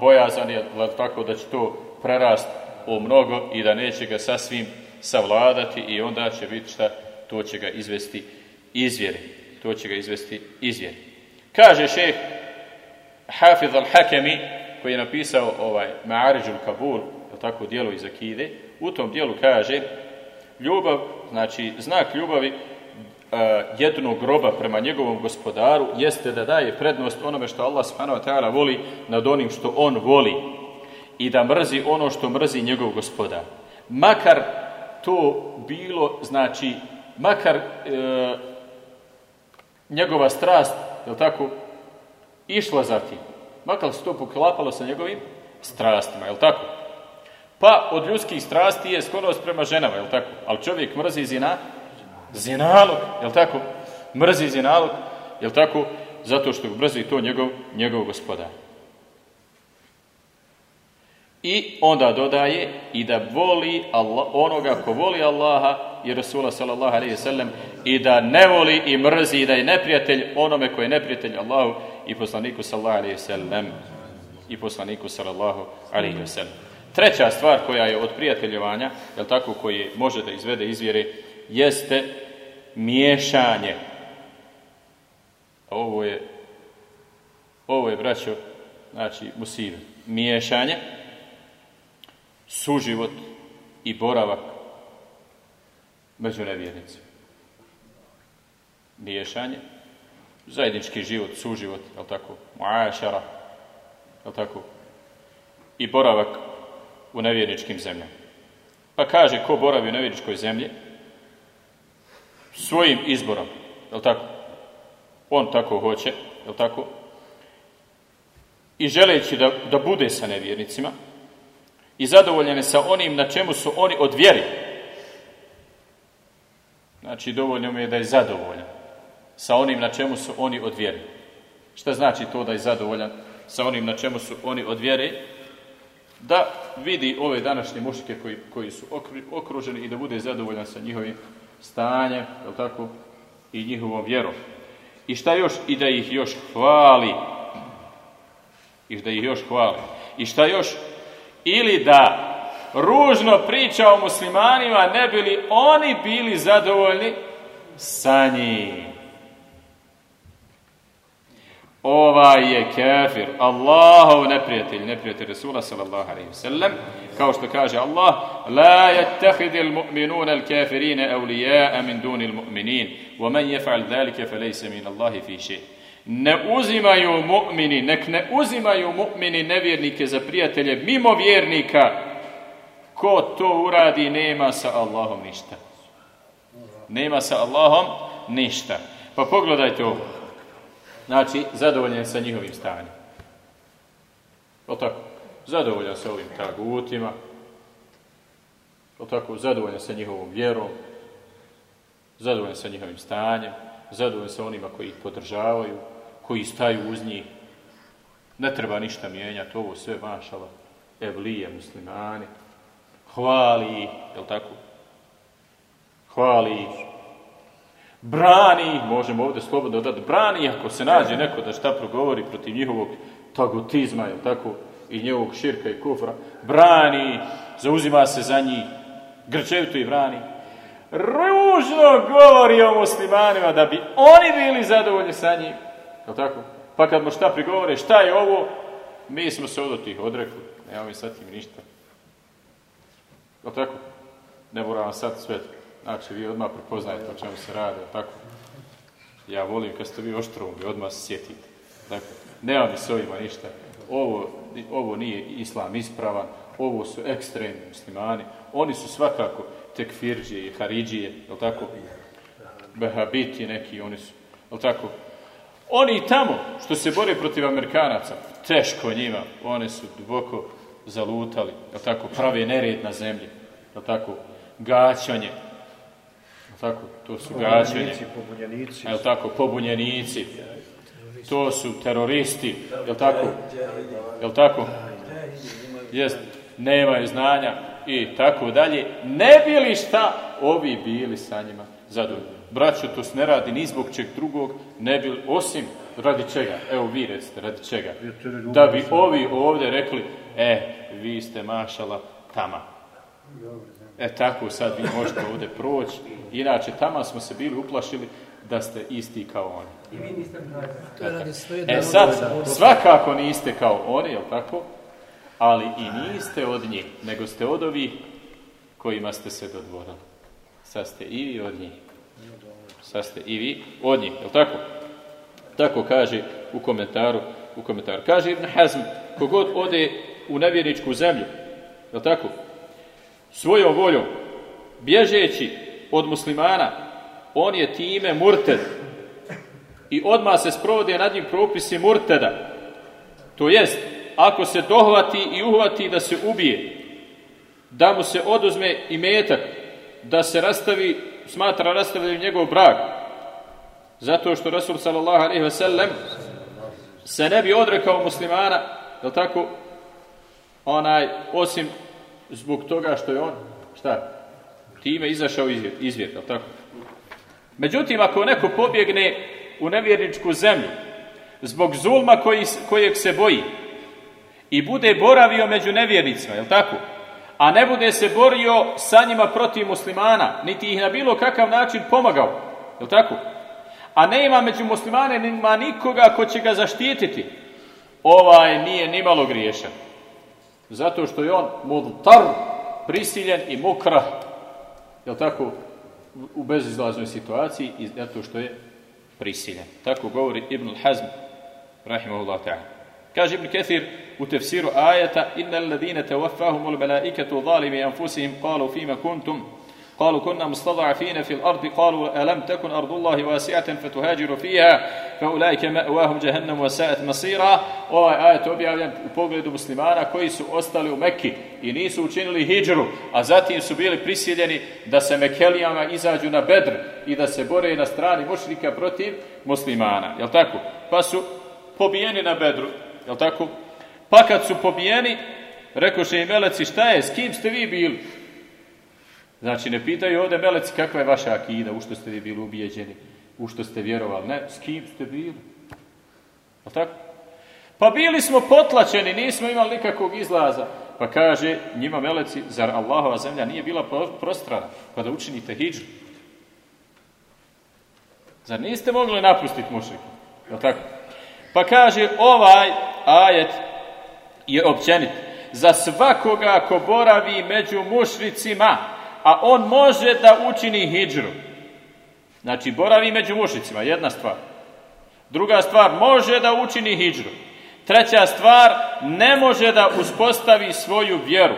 bojazan je tako da će to prerast u mnogo i da neće ga sasvim savladati i onda će biti šta, to će ga izvesti izvjeri. To će ga izvesti izvjeri. Kaže šeh Hafiz al-Hakemi, koji je napisao ovaj Ma'ariđul Kabul, tako dijelo iz Akide, u tom dijelu kaže ljubav, znači znak ljubavi jednog groba prema njegovom gospodaru jeste da daje prednost onome što Allah subhanahu wa ta'ala voli nad onim što on voli i da mrzi ono što mrzi njegov gospodar. Makar to bilo, znači, makar e, njegova strast, je tako, išla za tim. Makar se to poklapalo sa njegovim strastima, je tako? Pa od ljudskih strasti je sklonost prema ženama, je tako? Ali čovjek mrzi zina, Zinalog, jel tako? Mrzi zinalog, jel tako? Zato što mrzi to njegov, njegov gospodar. I onda dodaje i da voli Allah, onoga ko voli Allaha i Rasula sallallahu alaihi sallam i da ne voli i mrzi i da je neprijatelj onome koji je neprijatelj Allahu i poslaniku sallallahu alaihi sallam i poslaniku sallallahu alaihi sallam. Treća stvar koja je od prijateljevanja, jel tako, koji može da izvede izvjere, jeste miješanje. Ovo je, ovo je, braćo, znači, musive. Miješanje, suživot i boravak među nevjernicima. Miješanje, zajednički život, suživot, je li tako? Muašara, je tako? I boravak u nevjerničkim zemljama. Pa kaže, ko boravi u nevjerničkoj zemlji, svojim izborom, je li tako? On tako hoće, je li tako? I želeći da, da bude sa nevjernicima i zadovoljene sa onim na čemu su oni od vjeri. Znači, dovoljno mu je da je zadovoljan sa onim na čemu su oni od vjere. Šta znači to da je zadovoljan sa onim na čemu su oni od vjere? Da vidi ove današnje mušike koji, koji su okruženi i da bude zadovoljan sa njihovim stanjem, je tako, i njihovom vjerom. I šta još? I da ih još hvali. I da ih još hvali. I šta još? Ili da ružno priča o muslimanima, ne bili oni bili zadovoljni sa njim ovaj je kafir, Allahov neprijatelj, neprijatelj Resula sallallahu alaihi sallam, kao što kaže Allah, la yattakhidhi al-mu'minuna al-kafirina awliya'a min duni al-mu'minin, wa man yaf'al dhalika falaysa min Allahi fi shay. Ne uzimaju mu'mini, nek ne uzimaju mu'mini nevjernike za prijatelje mimo vjernika. Ko to uradi, nema sa Allahom ništa. Nema sa Allahom ništa. Pa pogledajte ovo. Znači, zadovoljen sa njihovim stanjem. O tako? Zadovoljan sa ovim tagutima. O tako? Zadovoljan sa njihovom vjerom. Zadovoljan sa njihovim stanjem. Zadovoljan sa onima koji ih podržavaju. Koji staju uz njih. Ne treba ništa mijenjati. Ovo sve mašala. Evlije, muslimani. Hvali ih. Jel tako? Hvali ih brani, možemo ovdje slobodno dati, brani ako se nađe neko da šta progovori protiv njihovog tagotizma, je tako, i njegovog širka i kufra, brani, zauzima se za njih, grčevito i brani. Ružno govori o muslimanima da bi oni bili zadovoljni sa njim, je tako? Pa kad mu šta prigovore, šta je ovo, mi smo se od tih odrekli, nema mi sad im ništa. Je tako? Ne moram sad sve Znači, vi odmah prepoznajete o čemu se radi, tako? Ja volim kad ste vi oštrombi, odmah se sjetite. Dakle, nema mi s ovima ništa. Ovo, ovo nije islam ispravan, ovo su ekstremni muslimani. Oni su svakako tekfirđije i haridžije, je tako? Behabiti neki, oni su, je tako? Oni tamo, što se bore protiv Amerikanaca, teško njima, one su duboko zalutali, je tako? Prave nered na zemlji, je tako? Gaćanje, tako, to su gađenje. Pobunjenici. Jel tako, pobunjenici. To su teroristi. Jel tako? Jel tako? Jest, nemaju znanja i tako dalje. Ne bili šta ovi bili sa njima zadovoljni. Braćo, to se ne radi ni zbog čeg drugog, ne bili, osim radi čega? Evo vi recite, radi čega? Da bi ovi ovdje rekli, e, vi ste mašala tama. E tako sad vi možete ovdje proći. Inače, tamo smo se bili uplašili da ste isti kao oni. I vi niste E sad, svakako niste kao oni, jel tako? Ali i niste od njih, nego ste od ovih kojima ste se dodvorili. Sad ste i vi od njih. Sad ste i vi od njih, jel tako? Tako kaže u komentaru, u komentaru. Kaže Ibn Hazm, kogod ode u nevjerničku zemlju, jel tako? Svojom voljom, bježeći od muslimana, on je time murted. I odmah se sprovode nad njim propisi murteda. To jest, ako se dohvati i uhvati da se ubije, da mu se oduzme i metak, da se rastavi, smatra rastavljanjem njegov brak, zato što Rasul sallallahu alaihi ve sellem se ne bi odrekao muslimana, je tako, onaj, osim zbog toga što je on, šta, time izašao izvjet, izvjet tako? Međutim, ako neko pobjegne u nevjerničku zemlju, zbog zulma koji, kojeg se boji, i bude boravio među nevjernicima, jel tako? A ne bude se borio sa njima protiv muslimana, niti ih na bilo kakav način pomagao, jel tako? A ne ima među muslimane, nima nikoga ko će ga zaštititi. Ovaj nije nimalo griješan. Zato što je on mudtar, prisiljen i mukra, jel tako, u bezizlaznoj situaciji i zato što je prisiljen. Tako govori Ibn Hazm, rahimahullah ta'ala. Kaže Ibn Kathir u tefsiru ajeta Inna alladine tewaffahum ul malaikatu zalimi anfusihim qalu fima kuntum قالوا كنا مستضعفين في الأرض قالوا ألم تكن أرض الله واسعة فتهاجروا فيها فأولئك مأواهم جهنم وساءت مصيرا ovaj ajet objavljen u pogledu muslimana koji su ostali u Mekki i nisu učinili hijđru, a zatim su bili prisiljeni da se Mekelijama izađu na Bedr i da se bore na strani mušrika protiv muslimana. Jel tako? Pa su pobijeni na Bedru. Jel tako? Pa kad su pobijeni, rekoše i meleci šta je, s kim ste vi bili? Znači, ne pitaju ovdje meleci kakva je vaša akida, u što ste vi bili ubijeđeni, u što ste vjerovali. Ne, s kim ste bili? Jel tako? Pa bili smo potlačeni, nismo imali nikakvog izlaza. Pa kaže njima meleci, zar Allahova zemlja nije bila prostrana pa da učinite hijđu? Zar niste mogli napustiti mušriku? Jel tako? Pa kaže ovaj ajet je općenit. Za svakoga ko boravi među mušricima, a on može da učini hijđru. Znači, boravi među mušicima, jedna stvar. Druga stvar, može da učini hijđru. Treća stvar, ne može da uspostavi svoju vjeru.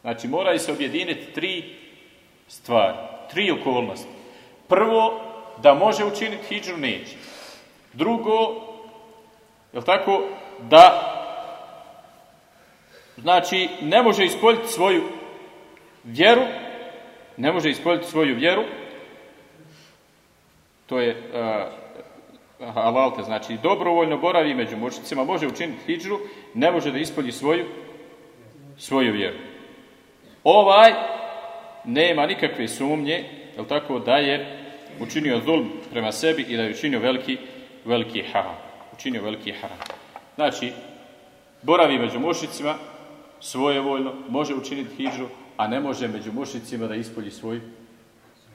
Znači, moraju se objediniti tri stvari, tri okolnosti. Prvo, da može učiniti hijđru, neće. Drugo, je tako, da znači ne može ispoljiti svoju vjeru, ne može ispoljiti svoju vjeru, to je uh, halalte, znači dobrovoljno boravi među mučnicima, može učiniti hijđru, ne može da ispolji svoju, svoju vjeru. Ovaj nema nikakve sumnje, jel tako, da je učinio zulm prema sebi i da je učinio veliki, veliki haram. Učinio veliki haram. Znači, boravi među mušicima, svojevoljno, može učiniti hijđru, a ne može među mušicima da ispolji svoj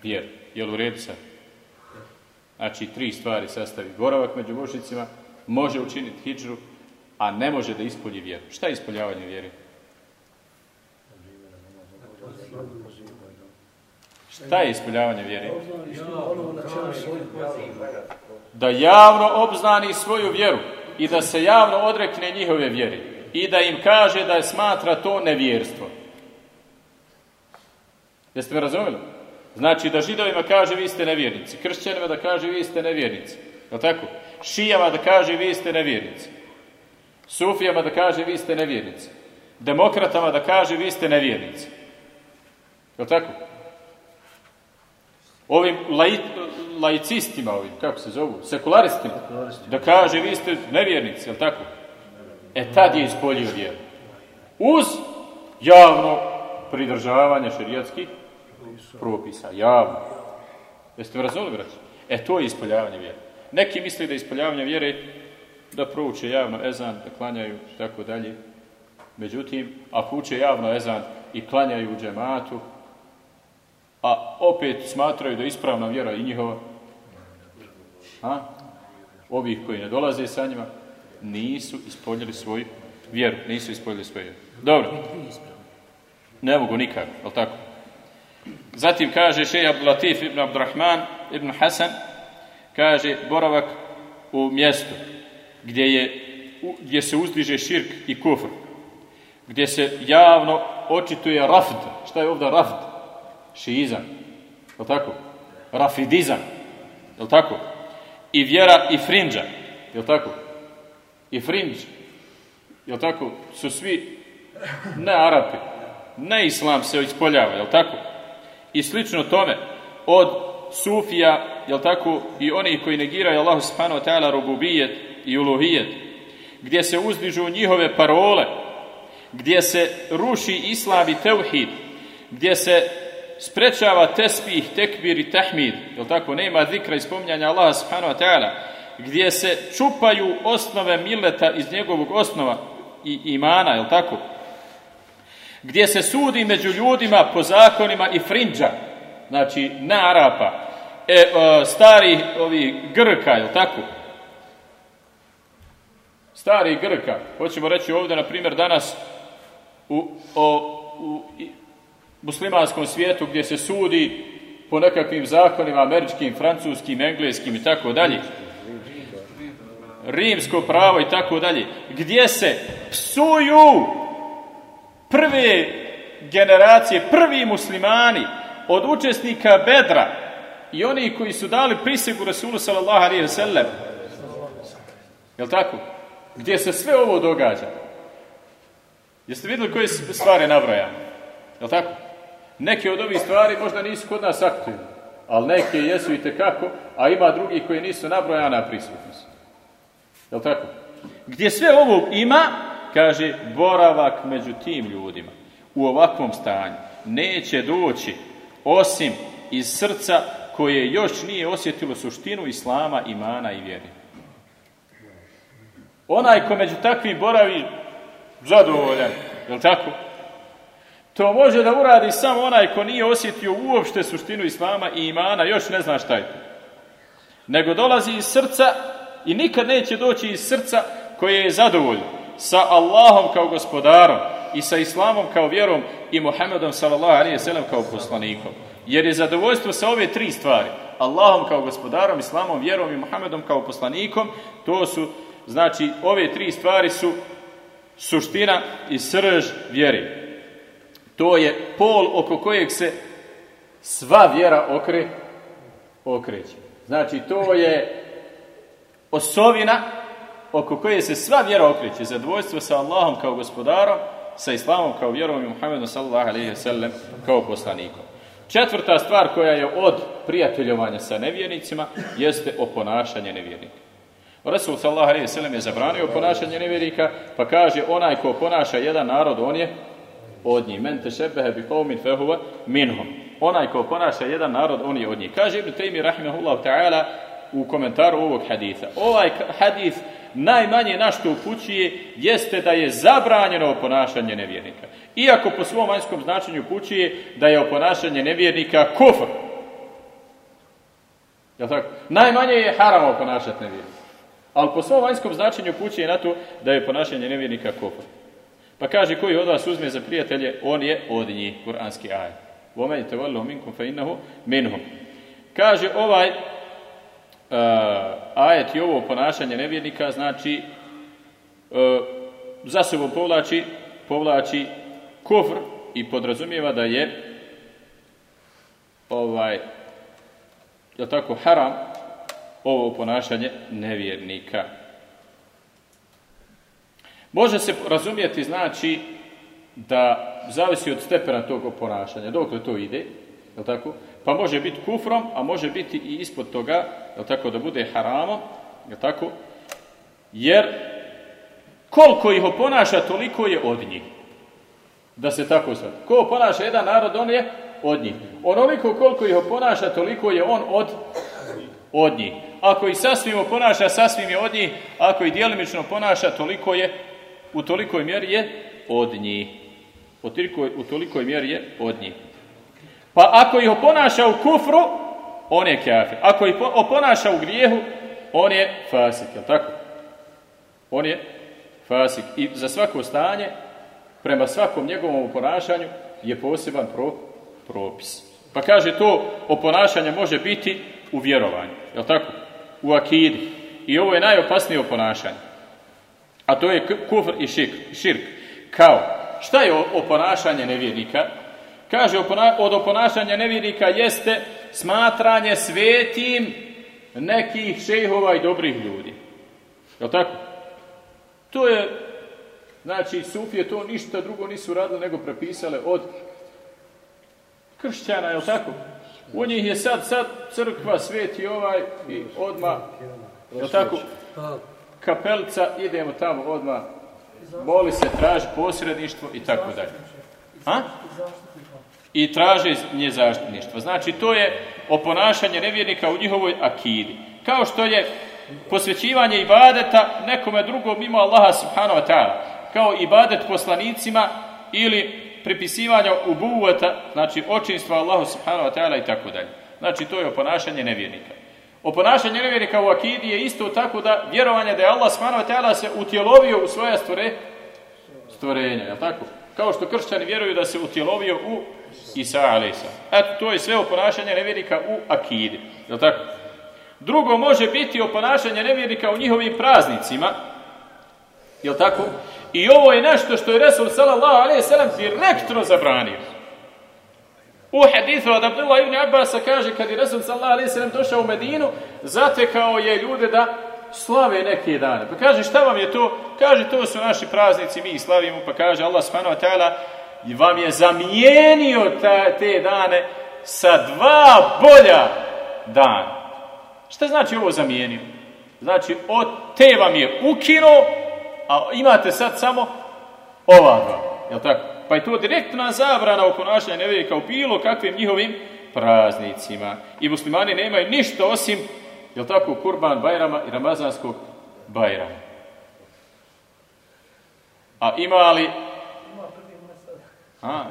vjer. Jel u redu sad? Znači, tri stvari sastavi. Boravak među mušicima, može učiniti hijđru, a ne može da ispolji vjeru. Šta je ispoljavanje vjere? Šta je ispoljavanje vjere? Da javno obznani svoju vjeru i da se javno odrekne njihove vjere i da im kaže da je smatra to nevjerstvo. Jeste me razumjeli? Znači da židovima kaže vi ste nevjernici, kršćanima da kaže vi ste nevjernici. Je tako? Šijama da kaže vi ste nevjernici. Sufijama da kaže vi ste nevjernici. Demokratama da kaže vi ste nevjernici. Je tako? Ovim laj, laicistima, ovim, kako se zovu, sekularistima, da kaže vi ste nevjernici, je tako? E tad je ispoljio vjeru. Uz javno pridržavanje šerijatskih propisa, javno. Jeste razumili, braći? E, to je ispoljavanje vjere. Neki misli da je ispoljavanje vjere da prouče javno ezan, da klanjaju, tako dalje. Međutim, ako uče javno ezan i klanjaju u džematu, a opet smatraju da je ispravna vjera i njihova, a? ovih koji ne dolaze sa njima, nisu ispoljili svoju vjeru, nisu ispoljili svoju vjeru. Dobro. Ne mogu nikako, ali tako? Zatim kaže šej Abdulatif ibn Abdurrahman ibn Hasan, kaže boravak u mjestu gdje, je, gdje se uzdiže širk i kufr, gdje se javno očituje rafd. Šta je ovdje rafd? Šiizam. Je tako? Rafidizam. Je tako? I vjera i frinđa. Je tako? I frinđ. Je tako? Su svi ne Arapi. Ne Islam se ispoljava. Je tako? i slično tome od sufija, jel tako, i oni koji negiraju Allahu subhanahu wa ta'ala rububijet i uluhijet, gdje se uzdižu njihove parole, gdje se ruši islam i teuhid, gdje se sprečava tespih, tekbir i tahmid, jel tako, nema zikra i spominjanja Allaha subhanahu wa ta'ala, gdje se čupaju osnove mileta iz njegovog osnova i imana, jel tako, gdje se sudi među ljudima po zakonima i frinđa, znači na Arapa, e, e, stari ovi Grka, je tako? Stari Grka, hoćemo reći ovdje, na primjer, danas u, o, u muslimanskom svijetu gdje se sudi po nekakvim zakonima američkim, francuskim, engleskim i tako dalje. Rimsko pravo i tako dalje. Gdje se psuju prve generacije, prvi muslimani od učesnika Bedra i oni koji su dali prisegu Rasulu sallallahu alaihi wa sallam. Jel tako? Gdje se sve ovo događa. Jeste vidjeli koje stvari nabrojane? Jel tako? Neke od ovih stvari možda nisu kod nas aktivne, ali neke jesu i tekako, a ima drugi koji nisu nabrojana prisutnost. Jel tako? Gdje sve ovo ima, kaže, boravak među tim ljudima u ovakvom stanju neće doći osim iz srca koje još nije osjetilo suštinu islama, imana i vjeri. Onaj ko među takvim boravi zadovoljan, jel tako? To može da uradi samo onaj ko nije osjetio uopšte suštinu islama i imana, još ne zna šta je to. Nego dolazi iz srca i nikad neće doći iz srca koje je zadovoljno sa Allahom kao gospodarom i sa islamom kao vjerom i Muhammedom sallam kao poslanikom. Jer je zadovoljstvo sa ove tri stvari. Allahom kao gospodarom, islamom, vjerom i Muhammedom kao poslanikom, to su, znači, ove tri stvari su suština i srž vjeri. To je pol oko kojeg se sva vjera okre, okreće. Znači, to je osovina oko koje se sva vjera okreće. Zadovoljstvo sa Allahom kao gospodarom, sa Islamom kao vjerom i Muhammedom sallallahu alaihi sallam kao poslanikom. Četvrta stvar koja je od prijateljovanja sa nevjernicima jeste oponašanje nevjernika. Resul sallallahu alaihi sallam je zabranio ponašanje nevjernika, pa kaže onaj ko ponaša jedan narod, on je od njih. Men tešebehe bi qavmin fehuva minhum. Onaj ko ponaša jedan narod, on je od njih. Kaže Ibn Taymi rahimahullahu ta'ala u komentaru ovog haditha. Ovaj hadith najmanje na što upućuje jeste da je zabranjeno ponašanje nevjernika. Iako po svom vanjskom značenju upućuje da je oponašanje nevjernika kufr. Jel tako? Najmanje je haram oponašati nevjernika. Ali po svom vanjskom značenju upućuje na to da je ponašanje nevjernika kufr. Pa kaže koji od vas uzme za prijatelje, on je od njih, kuranski aj. Vomen te minkum innahu minhum. Kaže ovaj uh, ajet i ovo ponašanje nevjernika, znači uh, za sobom povlači, povlači kufr i podrazumijeva da je ovaj je tako haram ovo ponašanje nevjernika. Može se razumjeti, znači, da zavisi od stepena tog ponašanja, dokle to ide, je tako? Pa može biti kufrom, a može biti i ispod toga, je tako, da bude haramom, je tako? Jer koliko ih oponaša, toliko je od njih. Da se tako sad. Ko ponaša jedan narod, on je od njih. Onoliko koliko ih oponaša, toliko je on od, od njih. Ako ih sasvim oponaša, sasvim je od njih. Ako ih djelimično ponaša, toliko je u tolikoj mjeri je od njih. U tolikoj, u tolikoj mjeri je od njih. Pa ako ih oponaša u kufru, on je kafir. Ako ih oponaša u grijehu, on je fasik, je tako? On je fasik. I za svako stanje, prema svakom njegovom ponašanju, je poseban pro, propis. Pa kaže to oponašanje može biti u vjerovanju, je tako? U akidi. I ovo je najopasnije oponašanje. A to je kufr i širk. širk. Kao, šta je oponašanje nevjernika? Kaže, od oponašanja nevjernika jeste smatranje svetim nekih šejhova i dobrih ljudi. Je tako? To je, znači, Sufije to ništa drugo nisu radili nego prepisale od kršćana, je tako? U njih je sad, sad crkva sveti ovaj i odma, je tako? kapelica, idemo tamo odmah, moli se, traži posredništvo i tako dalje. A? I traže nje zaštitništvo. Znači, to je oponašanje nevjernika u njihovoj akidi. Kao što je posvećivanje ibadeta nekome drugom mimo Allaha subhanahu wa ta'ala. Kao ibadet poslanicima ili pripisivanja ubuvata, znači očinstva Allahu subhanahu wa ta'ala i tako dalje. Znači, to je oponašanje nevjernika. Oponašanje nevjernika u akidi je isto tako da vjerovanje da je Allah subhanahu wa ta'ala se utjelovio u svoja stvore, stvorenja, je tako? Kao što kršćani vjeruju da se utjelovio u Isa Alisa. Eto, to je sve oponašanje nevjernika u akidi. Je tako? Drugo može biti oponašanje nevjernika u njihovim praznicima. Je tako? I ovo je nešto što je Resul sallallahu alaihi sallam direktno zabranio. U hadithu od Abdullah ibn Abbasa kaže kad je Resul sallallahu alaihi sallam došao u Medinu, zatekao je ljude da slave neke dane. Pa kaže šta vam je to? Kaže to su naši praznici, mi slavimo. Pa kaže Allah subhanahu wa ta'ala vam je zamijenio te dane sa dva bolja dana. Šta znači ovo zamijenio? Znači, od te vam je ukino, a imate sad samo ova dva. Jel tako? Pa je to direktna zabrana u ponašanju nevjernika u bilo kakvim njihovim praznicima. I muslimani nemaju ništa osim, jel tako, kurban Bajrama i Ramazanskog Bajrama. A ima li... A,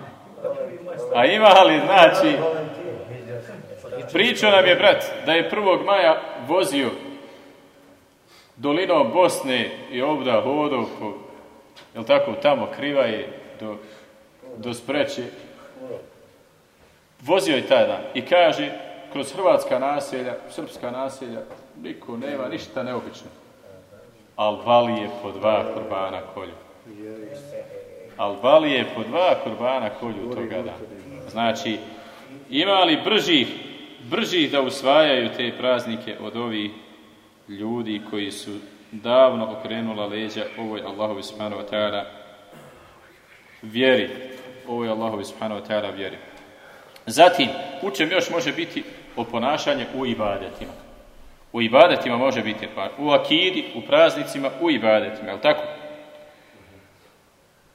a ima li, znači, pričao nam je brat da je 1. maja vozio dolinom Bosne i ovda hodao po, jel tako, tamo kriva je do, do spreće. Vozio je taj dan i kaže, kroz hrvatska naselja, srpska naselja, niko nema, ništa neobično. Al vali je po dva kurbana kolju. Al vali je po dva kurbana kolju toga dana. Znači, ima li bržih, bržih da usvajaju te praznike od ovih ljudi koji su davno okrenula leđa ovoj Allahovi subhanahu wa ta'ala vjeri. Ovoj Allahovi subhanahu wa ta'ala vjeri. Zatim, u čem još može biti oponašanje u ibadetima. U ibadetima može biti u akidi, u praznicima, u ibadetima, je tako?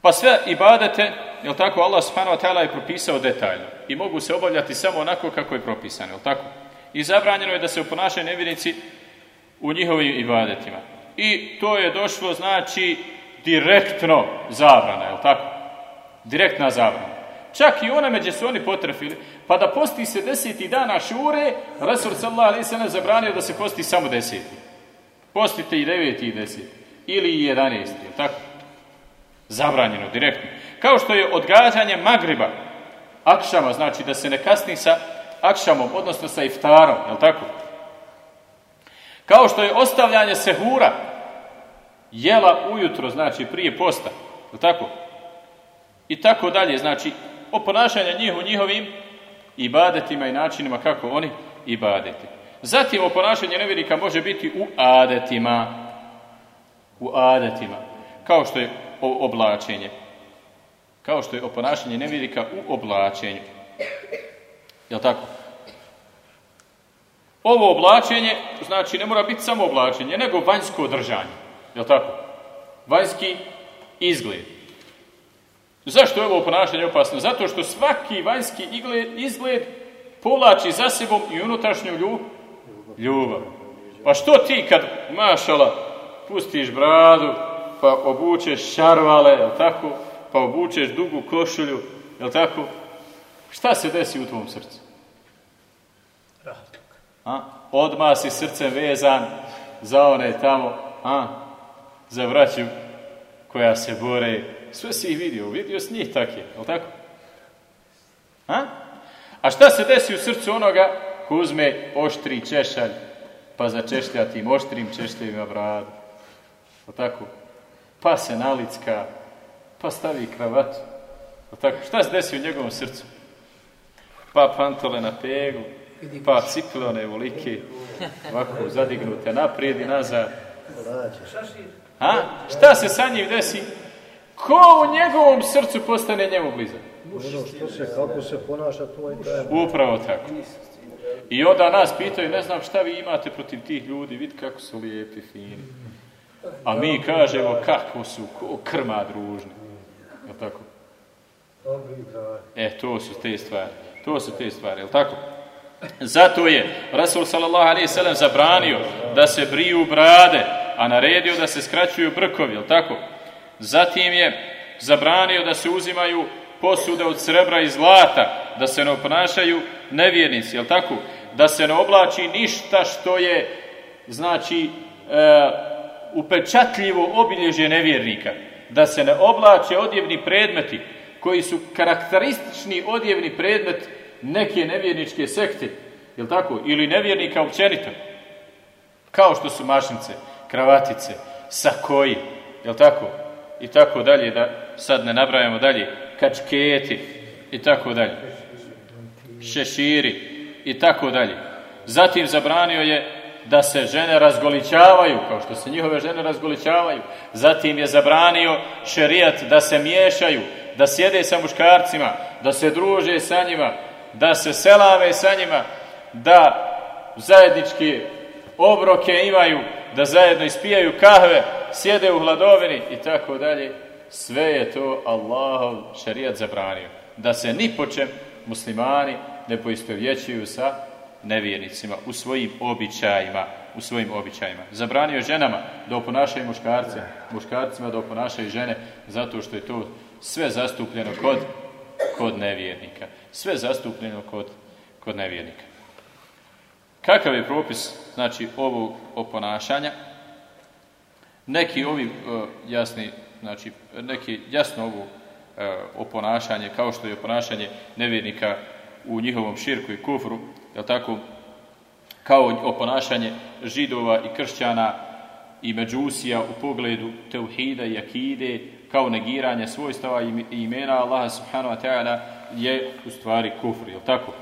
Pa sve ibadete, jel tako, Allah subhanahu wa ta'ala je propisao detaljno i mogu se obavljati samo onako kako je propisano, jel tako? I zabranjeno je da se oponašaju nevjernici u njihovim ibadetima. I to je došlo, znači, direktno zabrana, jel tako? Direktna zabrana. Čak i onome gdje su oni potrefili, pa da posti se deseti dana šure, Rasul sallallahu alaihi zabranio da se posti samo deseti. Postite i deveti i deseti. Ili i jedanesti, tako? Zabranjeno, direktno. Kao što je odgađanje magriba, akšama, znači da se ne kasni sa akšamom, odnosno sa iftarom, jel tako? Kao što je ostavljanje sehura, jela ujutro, znači prije posta, jel tako? I tako dalje, znači oponašanje njih u njihovim ibadetima i načinima kako oni ibadeti. Zatim oponašanje nevjernika može biti u adetima. U adetima. Kao što je oblačenje. Kao što je oponašanje nevjernika u oblačenju. Jel tako? Ovo oblačenje, znači ne mora biti samo oblačenje, nego vanjsko držanje. Jel tako? Vanjski izgled. Zašto je ovo ponašanje opasno? Zato što svaki vanjski izgled povlači za sebom i unutrašnju ljubav. Pa što ti kad, mašala, pustiš bradu, pa obučeš šarvale, jel tako? Pa obučeš dugu košulju, jel tako? Šta se desi u tvom srcu? A? Odmah si srcem vezan za one tamo, a? za vraću koja se bore. Sve si ih vidio, vidio s njih takje, jel tako? A? A šta se desi u srcu onoga ko uzme oštri češalj, pa začešlja tim oštrim češljevima bradu? Jel tako? Pa se nalicka, pa stavi kravatu. Jel tako? Šta se desi u njegovom srcu? Pa pantole na pegu, pa ciklone volike, ovako zadignute naprijed i nazad. A? Šta se sa njim desi? Ko u njegovom srcu postane njemu blizak? Ono se, kako se ponaša tvoj Upravo tako. I onda nas pitaju, ne znam šta vi imate protiv tih ljudi, vidi kako su lijepi, fini. A mi kažemo kako su, ko krma družni. Jel tako? E, to su te stvari. To su te stvari, jel tako? Zato je Rasul sallallahu alaihi sallam zabranio da se briju brade, a naredio da se skraćuju brkovi, jel tako? Zatim je zabranio da se uzimaju posude od srebra i zlata, da se ne oponašaju nevjernici, jel tako? Da se ne oblači ništa što je, znači, e, upečatljivo obilježje nevjernika. Da se ne oblače odjevni predmeti, koji su karakteristični odjevni predmet neke nevjerničke sekte, jel tako? Ili nevjernika općenito. Kao što su mašnice, kravatice, sakoji, jel tako? I tako dalje, da sad ne nabrajamo dalje, kačketi i tako dalje. Šeširi i tako dalje. Zatim zabranio je da se žene razgoličavaju, kao što se njihove žene razgoličavaju. Zatim je zabranio šerijat da se miješaju, da sjede sa muškarcima, da se druže sa njima, da se selave sa njima, da zajednički obroke imaju, da zajedno ispijaju kahve, sjede u hladovini i tako dalje. Sve je to Allahov šerijat zabranio. Da se ni po čem muslimani ne poistovjećuju sa nevjernicima u svojim običajima u svojim običajima. Zabranio ženama da oponašaju muškarce, muškarcima da oponašaju žene, zato što je to sve zastupljeno kod, kod nevjernika. Sve zastupljeno kod, kod nevjernika. Kakav je propis, znači, ovog oponašanja? Neki ovi uh, jasni, znači, neki jasno ovo uh, oponašanje, kao što je oponašanje nevjernika u njihovom širku i kufru, jel tako, kao oponašanje židova i kršćana i međusija u pogledu teuhida i akide, kao negiranje svojstava i imena Allaha subhanahu wa ta'ala je u stvari kufr, jel tako?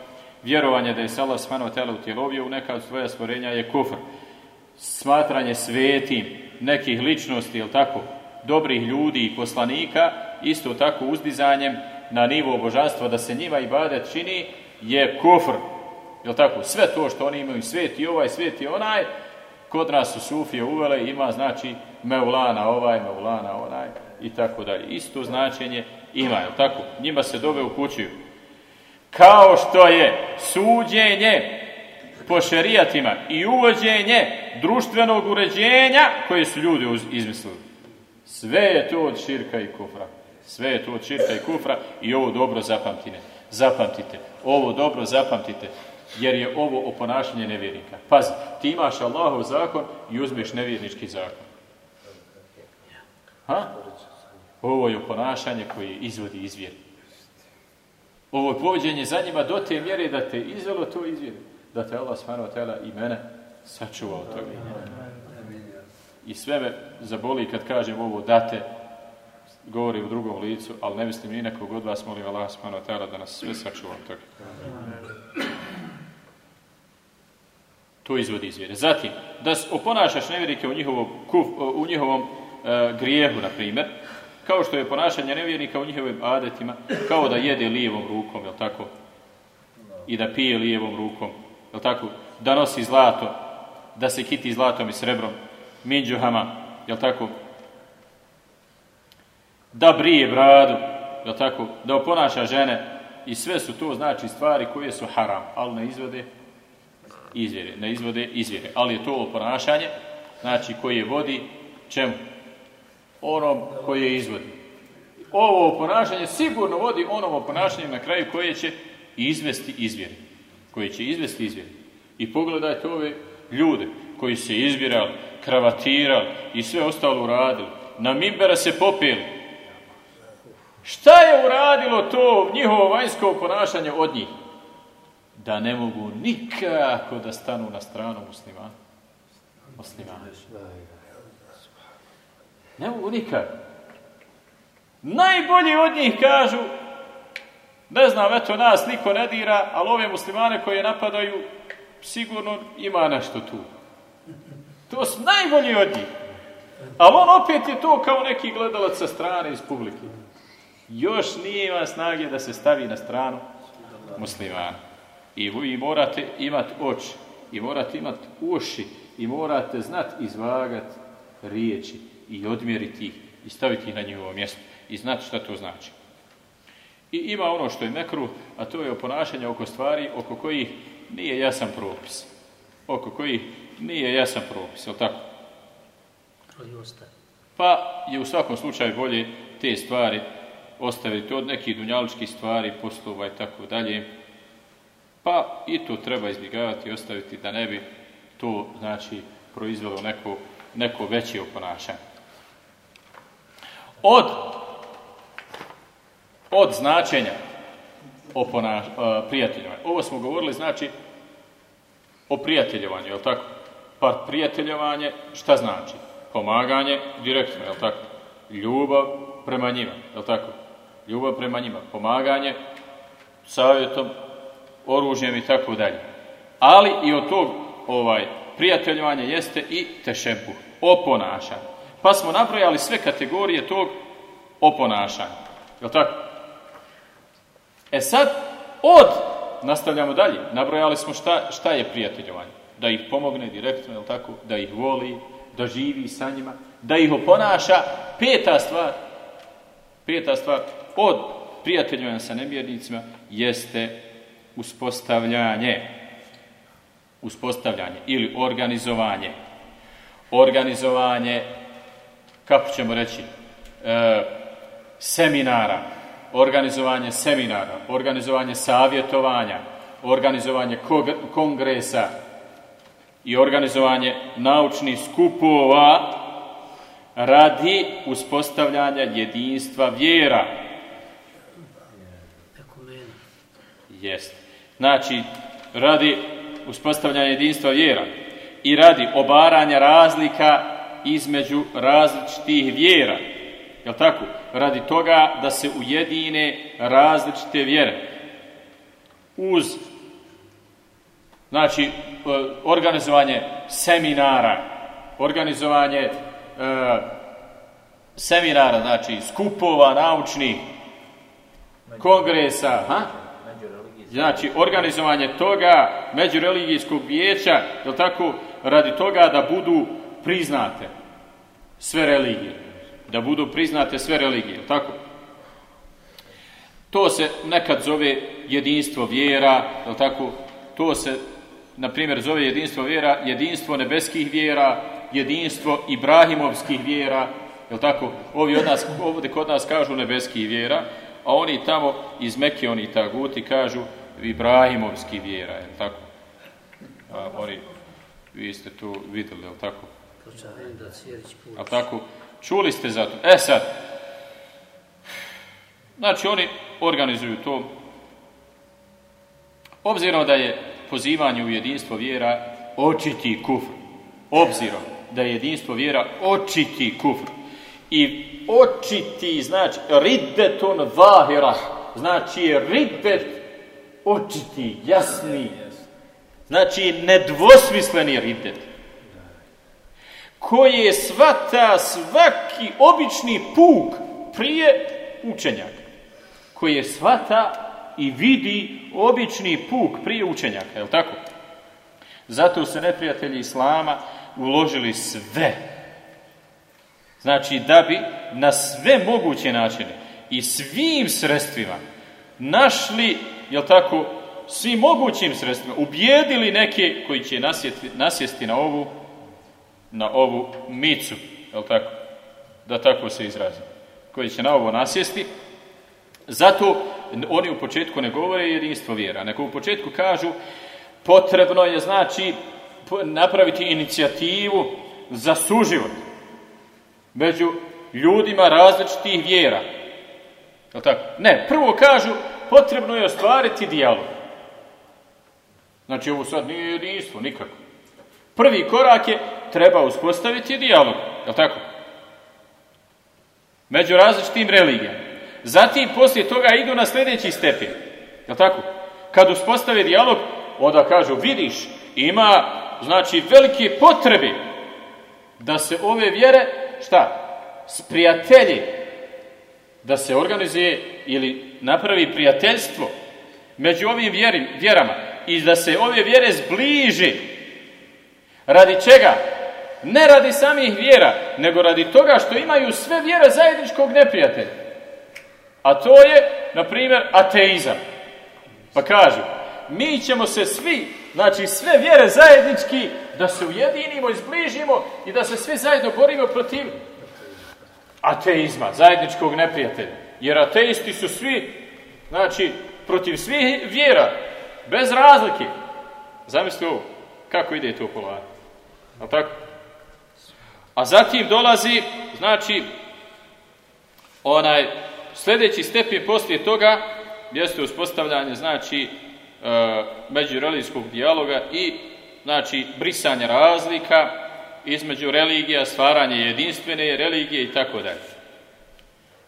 Vjerovanje da je se Allah subhanahu wa ta'ala utjelovio u neka od svoja stvorenja je kufr. Smatranje svetim nekih ličnosti, jel tako? Dobrih ljudi i poslanika, isto tako uzdizanjem na nivo božanstva da se njima ibadet čini, je kufr. Jel tako? Sve to što oni imaju, svet i ovaj, svet i onaj, kod nas su sufije uvele, ima znači meulana ovaj, meulana onaj i tako dalje. Isto značenje ima, jel tako? Njima se dove ukućuju. Kao što je suđenje po šerijatima i uvođenje društvenog uređenja koje su ljudi izmislili. Sve je to od širka i kufra. Sve je to od širka i kufra i ovo dobro zapamtite. Zapamtite. Ovo dobro zapamtite jer je ovo oponašanje nevjernika. Pazi, ti imaš Allahov zakon i uzmeš nevjernički zakon. Ha? Ovo je oponašanje koje izvodi izvjer. Ovo je povođenje za njima do te mjere da te izvelo to izvjer. Da te Allah wa i mene sačuva od toga. I sve me zaboli kad kažem ovo date, govori u drugom licu, ali ne mislim ni nekog od vas, molim Allah wa da nas sve sačuva od toga. To izvodi iz vjere. Zatim, da oponašaš nevjernike u njihovom, u njihovom e, grijehu, na primjer, kao što je ponašanje nevjernika u njihovim adetima, kao da jede lijevom rukom, jel tako? I da pije lijevom rukom, jel tako? Da nosi zlato, da se kiti zlatom i srebrom, minđuhama, jel tako? Da brije bradu, jel tako? Da oponaša žene i sve su to znači stvari koje su haram, ali ne izvode izvjere, ne izvode izvjere. Ali je to ponašanje, znači koje vodi čemu? Onom koje izvodi. Ovo ponašanje sigurno vodi onom ponašanju na kraju koje će izvesti izvjere. Koje će izvesti izvjere. I pogledajte ove ljude koji se izbirali, kravatirali i sve ostalo uradili. Na mimbera se popijeli. Šta je uradilo to njihovo vanjsko ponašanje od njih? da ne mogu nikako da stanu na stranu muslimana. Muslimana. Ne mogu nikako. Najbolji od njih kažu, ne znam, eto nas niko ne dira, ali ove muslimane koje napadaju, sigurno ima nešto tu. To su najbolji od njih. Ali on opet je to kao neki gledalac sa strane iz publike. Još nije ima snage da se stavi na stranu muslimana. I vi morate imati oči, i morate imati uši, i morate znati izvagati riječi i odmjeriti ih i staviti ih na njihovo mjesto i znati šta to znači. I ima ono što je mekru, a to je oponašanje oko stvari oko kojih nije jasan propis. Oko kojih nije jasan propis, je tako? Pa je u svakom slučaju bolje te stvari ostaviti od nekih dunjaličkih stvari, poslova i tako dalje, pa i to treba izbjegavati i ostaviti da ne bi to znači proizvelo neko, neko veće oponašanje. Od od značenja o pona, prijateljovanju. Ovo smo govorili, znači, o prijateljovanju, je li tako? Pa prijateljovanje, šta znači? Pomaganje direktno, je li tako? Ljubav prema njima, je li tako? Ljubav prema njima, pomaganje savjetom, oružjem i tako dalje. Ali i od tog ovaj prijateljovanja jeste i tešebu, oponašanje. Pa smo nabrojali sve kategorije tog oponašanja. Je tako? E sad, od, nastavljamo dalje, nabrojali smo šta, šta je prijateljovanje. Da ih pomogne direktno, je tako? Da ih voli, da živi sa njima, da ih oponaša. Peta stvar, peta stvar, od prijateljovanja sa nevjernicima jeste uspostavljanje. Uspostavljanje ili organizovanje. Organizovanje, kako ćemo reći, e, seminara, organizovanje seminara, organizovanje savjetovanja, organizovanje kongresa i organizovanje naučnih skupova radi uspostavljanja jedinstva vjera. Jest. Znači, radi uspostavljanja jedinstva vjera i radi obaranja razlika između različitih vjera. Jel tako? Radi toga da se ujedine različite vjere. Uz znači e, organizovanje seminara, organizovanje e, seminara, znači skupova naučnih, kongresa, ha? Znači, organizovanje toga međureligijskog vijeća, je tako, radi toga da budu priznate sve religije. Da budu priznate sve religije, tako? To se nekad zove jedinstvo vjera, je tako? To se, na primjer, zove jedinstvo vjera, jedinstvo nebeskih vjera, jedinstvo Ibrahimovskih vjera, je tako? Ovi od nas, ovdje kod nas kažu nebeskih vjera, a oni tamo iz Mekke, oni taguti kažu Ibrahimovski vjera, je tako? A, oni, vi ste tu vidjeli, je tako? A tako, čuli ste za to. E sad, znači oni organizuju to, obzirom da je pozivanje u jedinstvo vjera očiti kufr, obzirom da je jedinstvo vjera očiti kufr, i očiti, znači, riddeton vahira, znači riddet očiti, jasni, znači nedvosmisleni ridet, koji svata svaki obični puk prije učenjaka, koji je svata i vidi obični puk prije učenjaka, je li tako? Zato su neprijatelji Islama uložili sve. Znači, da bi na sve moguće načine i svim sredstvima našli jel tako, svim mogućim sredstvima, ubijedili neke koji će nasjeti, nasjesti na ovu, na ovu micu, jel tako, da tako se izrazi, koji će na ovo nasjesti, zato oni u početku ne govore jedinstvo vjera, nego u početku kažu potrebno je znači napraviti inicijativu za suživot među ljudima različitih vjera. Jel tako? Ne, prvo kažu potrebno je ostvariti dijalog. Znači ovo sad nije jedinstvo, nikako. Prvi korak je treba uspostaviti dijalog, je tako? Među različitim religijama. Zatim poslije toga idu na sljedeći stepen, je tako? Kad uspostave dijalog, onda kažu, vidiš, ima, znači, velike potrebe da se ove vjere, šta, sprijatelji, da se organizuje ili napravi prijateljstvo među ovim vjerim, vjerama i da se ove vjere zbliži. Radi čega? Ne radi samih vjera, nego radi toga što imaju sve vjere zajedničkog neprijatelja. A to je, na primjer, ateizam. Pa kažu, mi ćemo se svi, znači sve vjere zajednički, da se ujedinimo i zbližimo i da se svi zajedno borimo protiv ateizma, zajedničkog neprijatelja. Jer ateisti su svi, znači, protiv svih vjera, bez razlike. Zamislite ovo, kako ide to polako. A tako? A zatim dolazi, znači, onaj Sljedeći stepen poslije toga jeste uspostavljanje znači e, međureligijskog dijaloga i znači brisanje razlika između religija, stvaranje jedinstvene religije i tako dalje.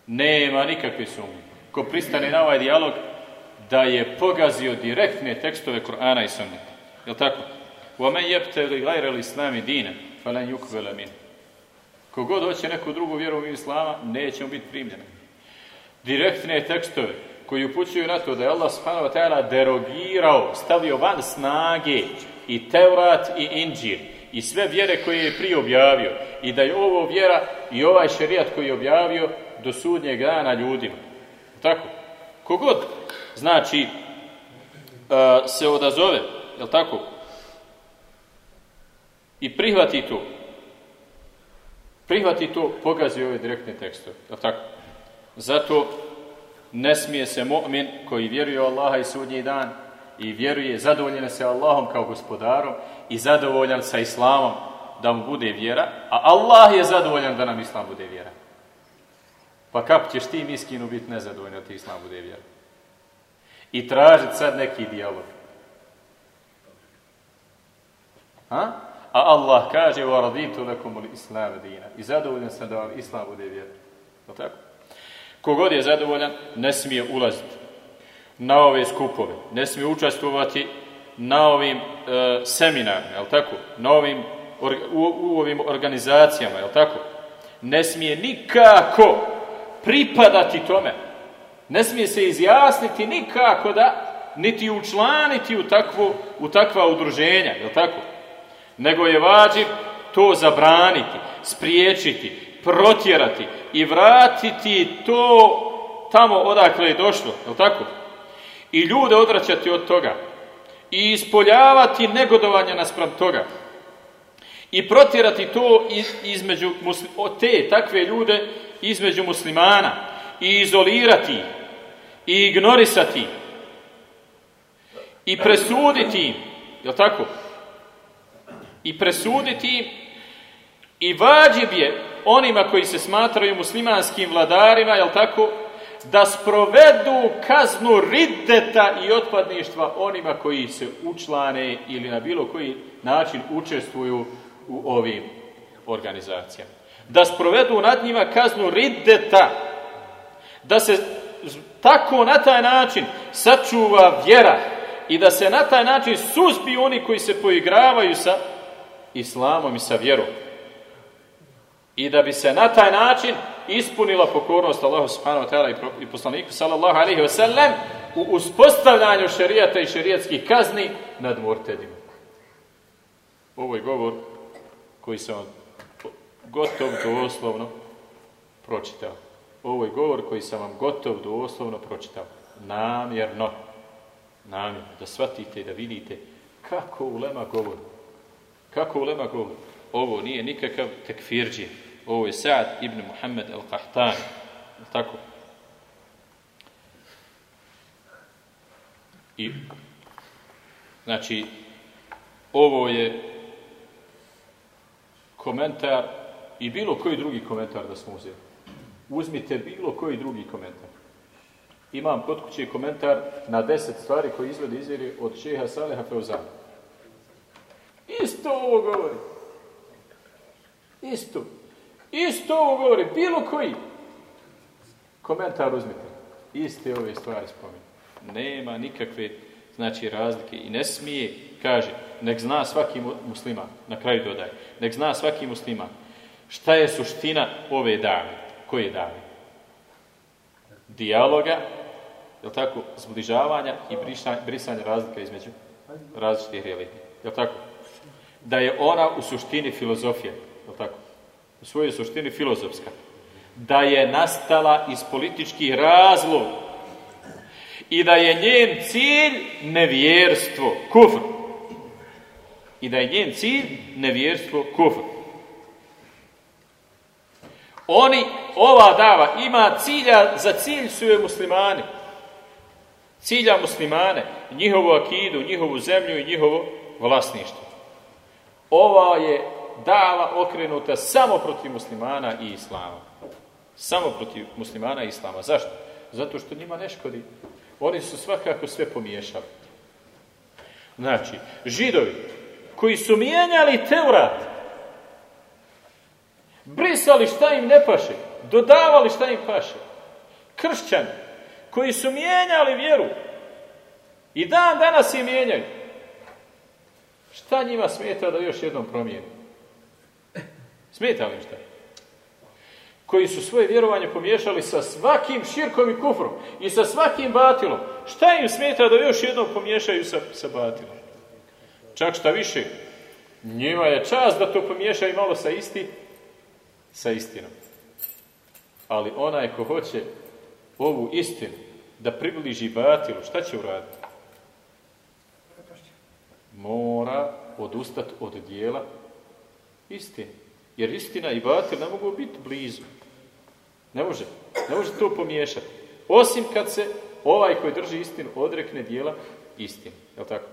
Nema nikakve sumnje. Ko pristane na ovaj dijalog da je pogazio direktne tekstove Kur'ana i Sunneta. Jel tako? وَمَنْ يَبْتَغِ غَيْرَ الْإِسْلَامِ دِينَ فَلَنْ يُكْوَلَ مِنْ Kogod hoće neku drugu vjeru u Islama, neće biti primljeni. Direktne tekstove koji upućuju na to da je Allah subhanahu wa ta'ala derogirao, stavio van snage i Teurat i Inđir i sve vjere koje je prije objavio i da je ovo vjera i ovaj šerijat koji je objavio do sudnjeg dana ljudima. Tako? Kogod znači se odazove, jel tako? I prihvati to. Prihvati to, pogazi ove direktne tekstove. Tako? Zato ne smije se mu'min koji vjeruje u Allaha i sudnji dan i vjeruje, zadovoljen se Allahom kao gospodarom i zadovoljan sa Islamom da mu bude vjera, a Allah je zadovoljan da nam Islam bude vjera. Pa kako ćeš ti miskinu biti nezadovoljan da ti Islam bude vjera? I tražiti sad neki dijalog. Ha? A Allah kaže wa raditu lakum islam dina. I zadovoljan sam da vam islam bude vjer. O tako? Kogod je zadovoljan, ne smije ulaziti na ove skupove, ne smije učestvovati na ovim e, seminarima, jel tako? Na ovim, u, u ovim organizacijama, jel tako? Ne smije nikako pripadati tome. Ne smije se izjasniti nikako da niti učlaniti u, takvu, u takva udruženja, jel tako? Nego je vađiv to zabraniti, spriječiti, protjerati i vratiti to tamo odakle je došlo, je tako? I ljude odraćati od toga i ispoljavati negodovanje naspram toga i protjerati to između te takve ljude između muslimana i izolirati i ignorisati i presuditi je tako? I presuditi i vađib je onima koji se smatraju muslimanskim vladarima, jel tako, da sprovedu kaznu riddeta i otpadništva onima koji se učlane ili na bilo koji način učestvuju u ovim organizacijama. Da sprovedu nad njima kaznu riddeta, da se tako na taj način sačuva vjera i da se na taj način suzbiju oni koji se poigravaju sa islamom i sa vjerom. I da bi se na taj način ispunila pokornost Allahu subhanahu wa ta'ala i poslaniku sallallahu alaihi wa sallam u uspostavljanju šerijata i šerijatskih kazni nad mortedima. Ovo je govor koji sam gotov doslovno pročitao. Ovo je govor koji sam vam gotov doslovno pročitao. Namjerno. Namjerno. Da shvatite i da vidite kako ulema govor. Kako ulema govor. Ovo nije nikakav tekfirđi. Ovo je Sa'ad ibn Muhammed al-Qahtani. Tako? I, znači, ovo je komentar i bilo koji drugi komentar da smo uzeli. Uzmite bilo koji drugi komentar. Imam kod kuće komentar na deset stvari koji izgleda izvjeri od šeha Saleha Feuzana. Isto ovo govori. Isto. Isto ovo govori, bilo koji. Komentar uzmite. Iste ove stvari spominje. Nema nikakve znači razlike i ne smije, kaže, nek zna svaki musliman, na kraju dodaje, nek zna svaki musliman šta je suština ove dave. Koje dave? Dijaloga, je tako, zbližavanja i brisanja razlika između različitih religija. Je tako? Da je ona u suštini filozofije, je tako? u svojoj suštini filozofska, da je nastala iz političkih razlog i da je njen cilj nevjerstvo, kufr. I da je njen cilj nevjerstvo, kufr. Oni, ova dava, ima cilja, za cilj su je muslimani. Cilja muslimane, njihovu akidu, njihovu zemlju i njihovo vlasništvo. Ova je dava okrenuta samo protiv muslimana i islama. Samo protiv muslimana i islama. Zašto? Zato što njima ne škodi. Oni su svakako sve pomiješali. Znači, židovi koji su mijenjali Teurat, brisali šta im ne paše, dodavali šta im paše. Kršćani koji su mijenjali vjeru i dan danas je mijenjaju. Šta njima smeta da još jednom promijeni? Smeta li šta? Koji su svoje vjerovanje pomiješali sa svakim širkom i kufrom i sa svakim batilom. Šta im smeta da još jednom pomiješaju sa, sa batilom? Čak šta više, njima je čast da to pomiješaju malo sa isti, sa istinom. Ali onaj ko hoće ovu istinu da približi batilu, šta će uraditi? Mora odustati od dijela istine. Jer istina i batil ne mogu biti blizu. Ne može. Ne može to pomiješati. Osim kad se ovaj koji drži istinu odrekne dijela istine. Jel tako?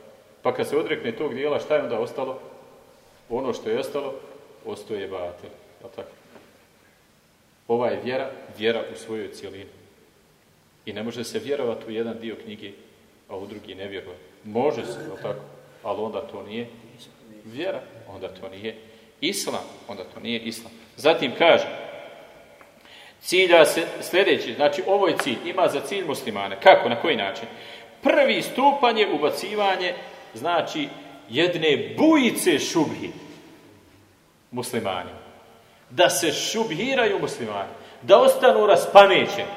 Pa kad se odrekne tog dijela, šta je onda ostalo? Ono što je ostalo, ostoje batil. Jel tako? Ova je vjera, vjera u svojoj cijelini. I ne može se vjerovati u jedan dio knjige, a u drugi ne vjeruje. Može se, jel tako? Ali onda to nije vjera, onda to nije islam, onda to nije islam. Zatim kaže, cilja se sljedeći, znači ovo je cilj, ima za cilj muslimane. Kako, na koji način? Prvi stupanj je ubacivanje, znači, jedne bujice šubhi muslimani. Da se šubhiraju muslimani. Da ostanu raspamećeni.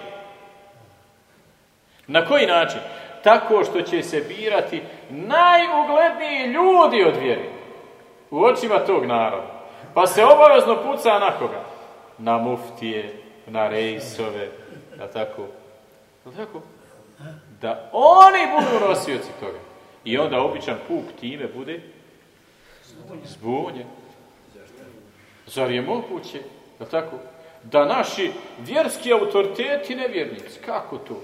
Na koji način? Tako što će se birati najugledniji ljudi od vjeri. U očima tog naroda. Pa se obavezno puca na koga? Na muftije, na rejsove, da tako? Da tako? Da oni budu nosioci toga. I onda običan puk time bude zbunjen. Zar je moguće, da tako? Da naši vjerski autoriteti nevjernici, kako to?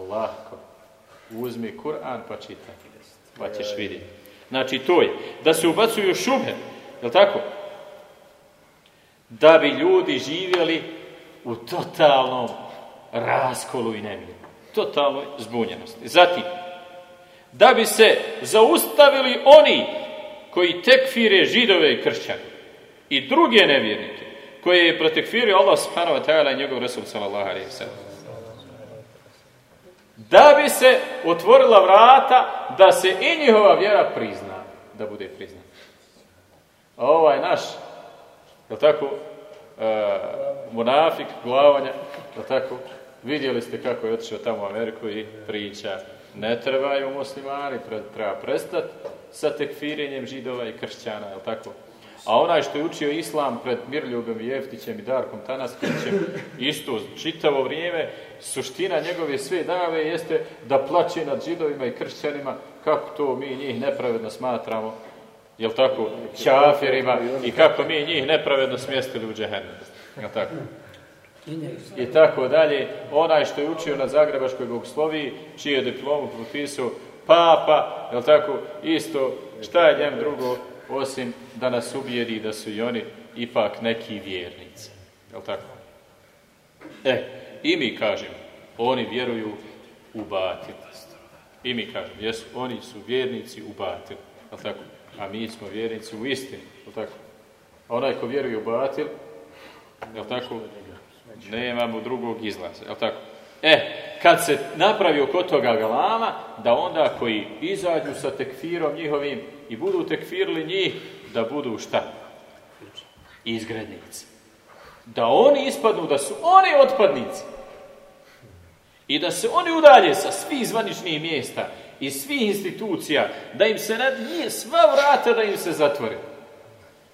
Lako. Uzmi Kur'an pa čitaj. Pa ćeš vidjeti. Znači to je. Da se ubacuju šube. Je tako? Da bi ljudi živjeli u totalnom raskolu i nemiru. Totalnoj zbunjenosti. Zatim, da bi se zaustavili oni koji tekfire židove i kršćane i druge nevjernike koje je protekfirio Allah subhanahu wa ta'ala i njegov Resul sallallahu alaihi wa da bi se otvorila vrata da se i njihova vjera prizna, da bude priznata. A ovaj naš, je tako, e, monafik, glavanja, je tako, vidjeli ste kako je otišao tamo u Ameriku i priča, ne trebaju muslimani, treba prestati sa tekfirenjem židova i kršćana, je tako? A onaj što je učio islam pred Mirljubom Jeftićem i Darkom Tanaskićem, isto čitavo vrijeme, suština njegove sve dave jeste da plaće nad židovima i kršćanima, kako to mi njih nepravedno smatramo, jel tako, čafirima i kako mi njih nepravedno smjestili u džehennem. Jel tako? I tako dalje. Onaj što je učio na Zagrebaškoj bogosloviji, čiju je diplomu potpisao papa, jel tako, isto, šta je njem drugo, osim da nas ubijedi da su i oni ipak neki vjernici. Jel tako? E, i mi kažemo, oni vjeruju u batil. I mi kažemo, jesu, oni su vjernici u batil. Jel tako? A mi smo vjernici u istinu. Jel tako? A onaj ko vjeruje u batil, jel tako? Nemamo drugog izlaza. Jel tako? E, kad se napravi oko toga galama, da onda koji izađu sa tekfirom njihovim i budu tekfirili njih, da budu šta? Izgrednici. Da oni ispadnu, da su oni otpadnici. I da se oni udalje sa svih zvaničnih mjesta i svih institucija, da im se na, nije sva vrata da im se zatvore.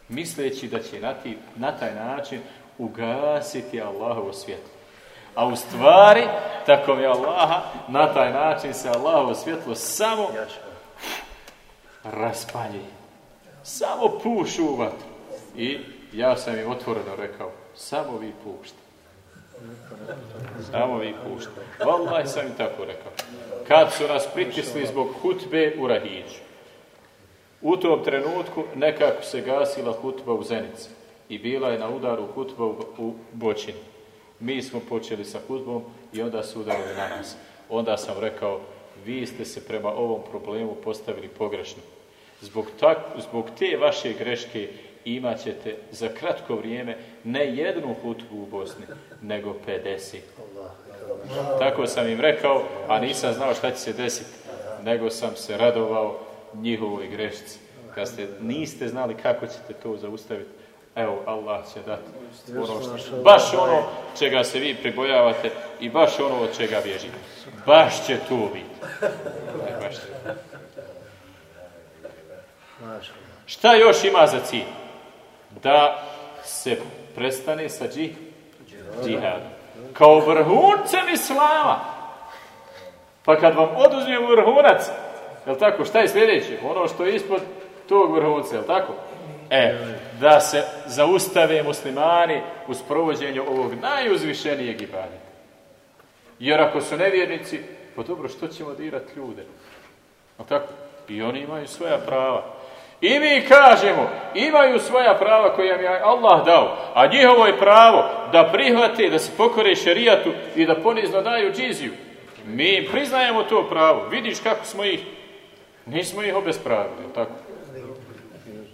Misleći da će na, ti, na taj način ugasiti Allahovo svjetlo. A u stvari, tako mi Allaha, na taj način se Allahovo svjetlo samo raspalji. Samo pušu u vatru. I ja sam im otvoreno rekao, samo vi pušte. Samo vi pušte. Valaj sam im tako rekao. Kad su nas pritisli zbog hutbe u Rahiću. U tom trenutku nekako se gasila hutba u Zenici. I bila je na udaru hutba u Bočini. Mi smo počeli sa hudbom i onda su udarili na nas. Onda sam rekao, vi ste se prema ovom problemu postavili pogrešno. Zbog, tak, zbog te vaše greške imat ćete za kratko vrijeme ne jednu hutbu u Bosni, nego 50. Tako sam im rekao, a nisam znao šta će se desiti, nego sam se radovao njihovoj grešci. Kad ste, niste znali kako ćete to zaustaviti, evo, Allah će dati ono što, baš ono čega se vi pribojavate i baš ono od čega bježite. Baš će to biti. baš će. Šta još ima za cilj? Da se prestane sa džih, džihadom. Kao vrhuncem islama. Pa kad vam oduzme vrhunac, je tako, šta je sljedeće? Ono što je ispod tog vrhunca, je tako? E, da se zaustave muslimani u sprovođenju ovog najuzvišenijeg ibadeta. Jer ako su nevjernici, pa dobro, što ćemo dirati ljude? A tako? I oni imaju svoja prava. I mi kažemo, imaju svoja prava koja im je Allah dao, a njihovo je pravo da prihvate, da se pokore šerijatu i da ponizno daju džiziju. Mi priznajemo to pravo. Vidiš kako smo ih, nismo ih obespravili, tako?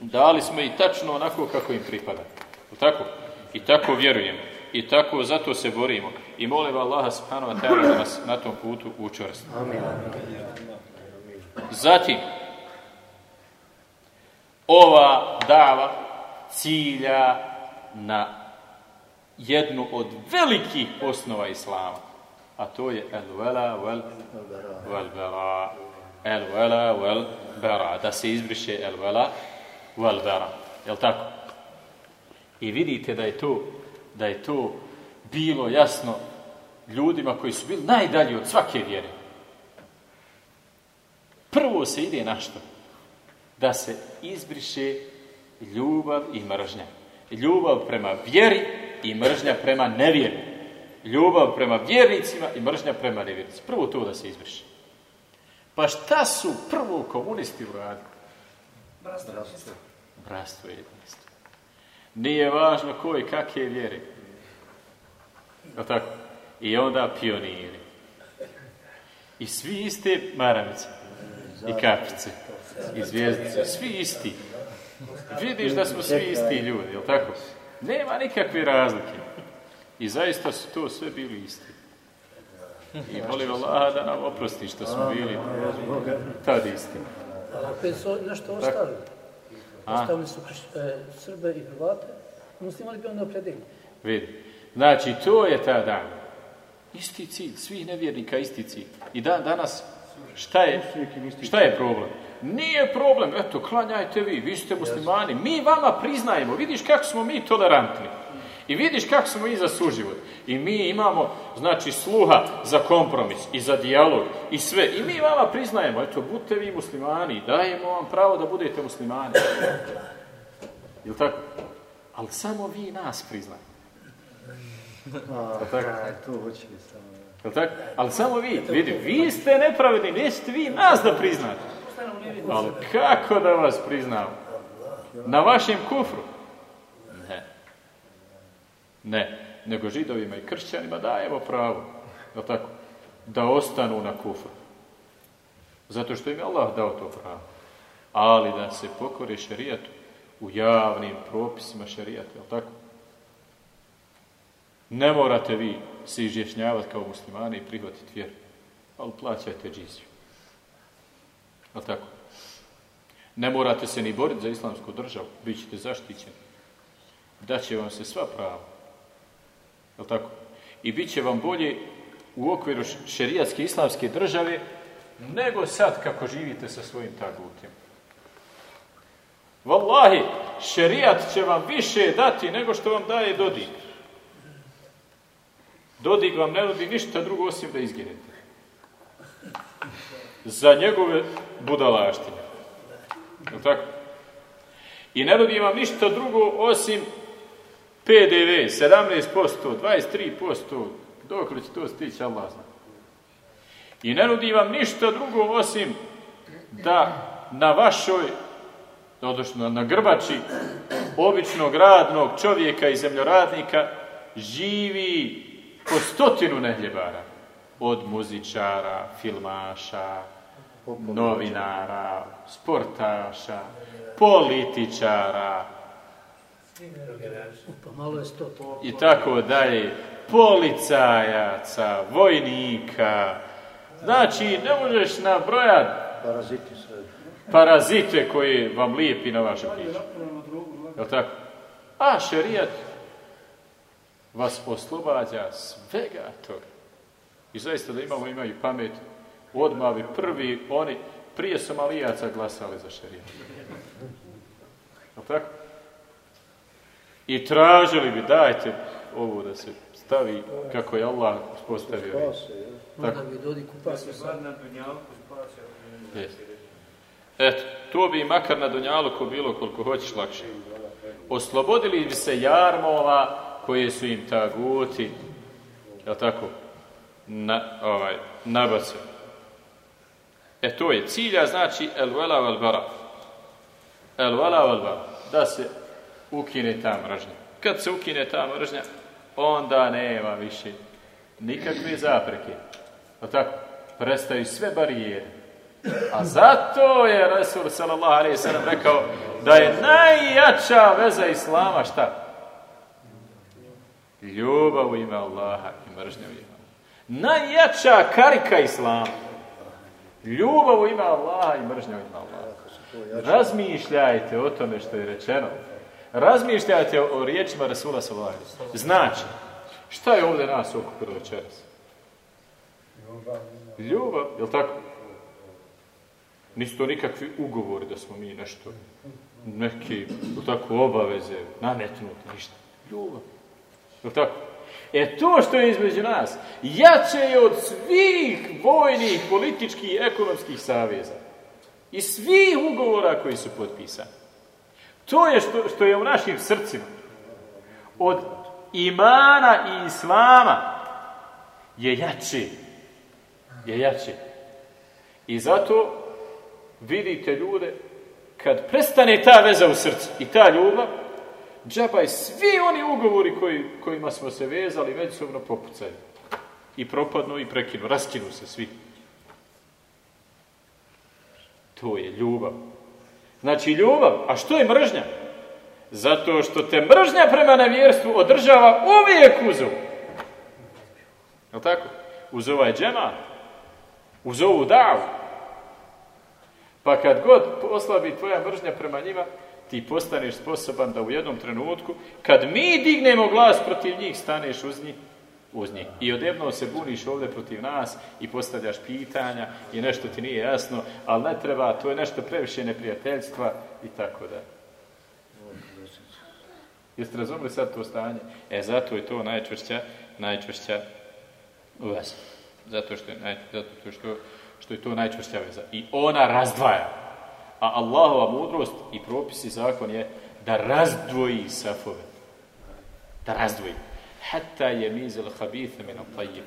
Dali smo ih tačno onako kako im pripada. Tako? I tako vjerujemo. I tako zato se borimo. I molim Allaha subhanahu wa ta'ala da nas na tom putu učvrsti. Zatim, ova dava cilja na jednu od velikih osnova Islama, a to je el vela vel, vel. El vela vel bera. Da se izbriše el vela vel bera. Jel tako? I vidite da je to, da je to bilo jasno ljudima koji su bili najdalji od svake vjere. Prvo se ide na što? Da se izbriše ljubav i mržnja. Ljubav prema vjeri i mržnja prema nevjeri. Ljubav prema vjernicima i mržnja prema nevjernicima. Prvo to da se izbriše. Pa šta su prvo komunisti uradili? Bratstvo. Bratstvo i jedinstvo. Nije važno koji kakve vjere. tako? I onda pioniri. I svi iste maramice. I kapice i zvijezdice, svi isti. Vidiš da smo svi isti ljudi, jel tako? Nema nikakve razlike. I zaista su to sve bili isti. I molim Allah da nam oprosti što smo bili tad isti. Opet su nešto ostali. Ostavili su e, Srbe i Hrvate. Muslima bi onda opredili. Vidi. Znači, to je ta dan. Isti cilj, svih nevjernika isti cilj. I dan danas, šta je, šta je problem? Nije problem, eto, klanjajte vi, vi ste muslimani, mi vama priznajemo, vidiš kako smo mi tolerantni. I vidiš kako smo mi za suživot. I mi imamo, znači, sluha za kompromis i za dijalog i sve. I mi vama priznajemo, eto, budite vi muslimani, dajemo vam pravo da budete muslimani. Jel tako? Ali samo vi nas priznajemo. Jel tako? Ali samo vi, vidi, vi ste nepravedni, nećete vi nas da priznate. Ali kako da vas priznam? Na vašem kufru? Ne. Ne. Nego židovima i kršćanima dajemo pravo. Da tako? Da ostanu na kufru. Zato što im je Allah dao to pravo. Ali da se pokore šarijatu u javnim propisima šarijata, jel tako? Ne morate vi se izjašnjavati kao muslimani i prihvatiti vjeru, ali plaćajte džiziju. Jel tako? Ne morate se ni boriti za islamsku državu, bit ćete zaštićeni. Daće vam se sva prava. Jel tako? I bit će vam bolje u okviru šerijatske islamske države nego sad kako živite sa svojim tagutima. Wallahi, šerijat će vam više dati nego što vam daje Dodik. Dodik vam ne nudi ništa drugo osim da izginete. Za njegove budalaštine. Je tako? I ne nudi vam ništa drugo osim PDV, 17%, 23%, dok li će to stići, Allah zna. I ne nudi vam ništa drugo osim da na vašoj, odnosno na grbači običnog radnog čovjeka i zemljoradnika živi po stotinu nehljebara. Od muzičara, filmaša, novinara, sportaša, političara, Pa i tako dalje, policajaca, vojnika. Znači, ne možeš nabrojati parazite koji vam lijepi na vaše priče. Jel tako? A šerijat vas oslobađa svega toga. I zaista da imamo, imaju pamet, odmah bi prvi, oni prije Somalijaca glasali za šerijat. Jel tako? I tražili bi, dajte ovo da se stavi kako je Allah uspostavio. Eto, to bi makar na Dunjaluku bilo koliko hoćeš lakše. Oslobodili bi se jarmova koje su im taguti, jel tako, na, ovaj, nabace. E to je cilja, znači el vela vel bara. El vela vel. Da se ukine ta mržnja. Kad se ukine ta mržnja, onda nema više nikakve zapreke. Jel tako? Prestaju sve barijere. A zato je Rasul sallallahu alejhi ve sellem rekao da je najjača veza islama šta? Ljubav u ime Allaha i mržnja u ime. Najjača karika islama. Ljubav u ime Allaha i mržnja u ime Allaha. Razmišljajte o tome što je rečeno. Razmišljajte o riječima Rasula sellem. Znači, šta je ovdje nas okupilo večeras? Ljubav, jel tako? Nisu to nikakvi ugovori da smo mi nešto, neke, jel tako, obaveze, nametnuti, ništa. Ljubav. Jel tako? E to što je između nas, jače je od svih vojnih, političkih i ekonomskih saveza. I svih ugovora koji su potpisani. To je što, što je u našim srcima. Od imana i islama je jače. Je jače. I zato vidite ljude, kad prestane ta veza u srcu i ta ljubav, džabaj svi oni ugovori koji, kojima smo se vezali međusobno popucaju. I propadnu i prekinu, raskinu se svi. To je ljubav. Znači ljubav, a što je mržnja? Zato što te mržnja prema nevjerstvu održava uvijek uz ovu. Je li tako? Uz ovaj džemat, uz ovu davu. Pa kad god oslabi tvoja mržnja prema njima, ti postaneš sposoban da u jednom trenutku, kad mi dignemo glas protiv njih, staneš uz njih, uz njih. I odjedno se buniš ovdje protiv nas i postavljaš pitanja i nešto ti nije jasno, ali ne treba, to je nešto previše neprijateljstva i tako da. Jeste razumeli sad to stanje? E, zato je to najčvršća, najčvršća veza. Zato što je, zato što, što je to najčvršća veza. I ona razdvaja. A Allahova mudrost i propis i zakon je da razdvoji safove. Da razdvoji. Hatta je mizel habitha min al-tayyib.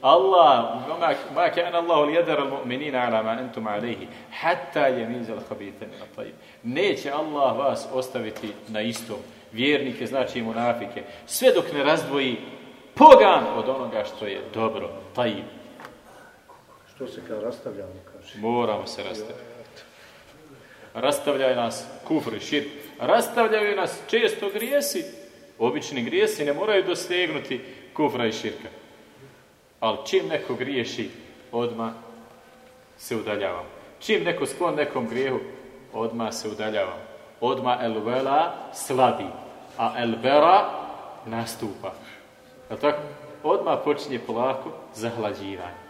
Allah, ma, ma kana Allah liyadara al-mu'minina ala ma antum alayhi, hatta yamiza al-khabitha min at-tayyib. Neće Allah vas ostaviti na istom. Vjernike, znači munafike, sve dok ne razdvoji pogan od onoga što je dobro, tajib. Što se kao rastavljamo, kaže. Moramo se rastaviti. Rastavljaju nas kufr i širk. Rastavljaju nas često grijesi. Obični grijesi ne moraju dosegnuti kufra i širka. Ali čim neko griješi, odma se udaljavamo. Čim neko sklon nekom grijehu, odma se udaljavamo. Odma el vela slabi, a el vera nastupa. Je tako? Odma počinje polako zahlađivanje.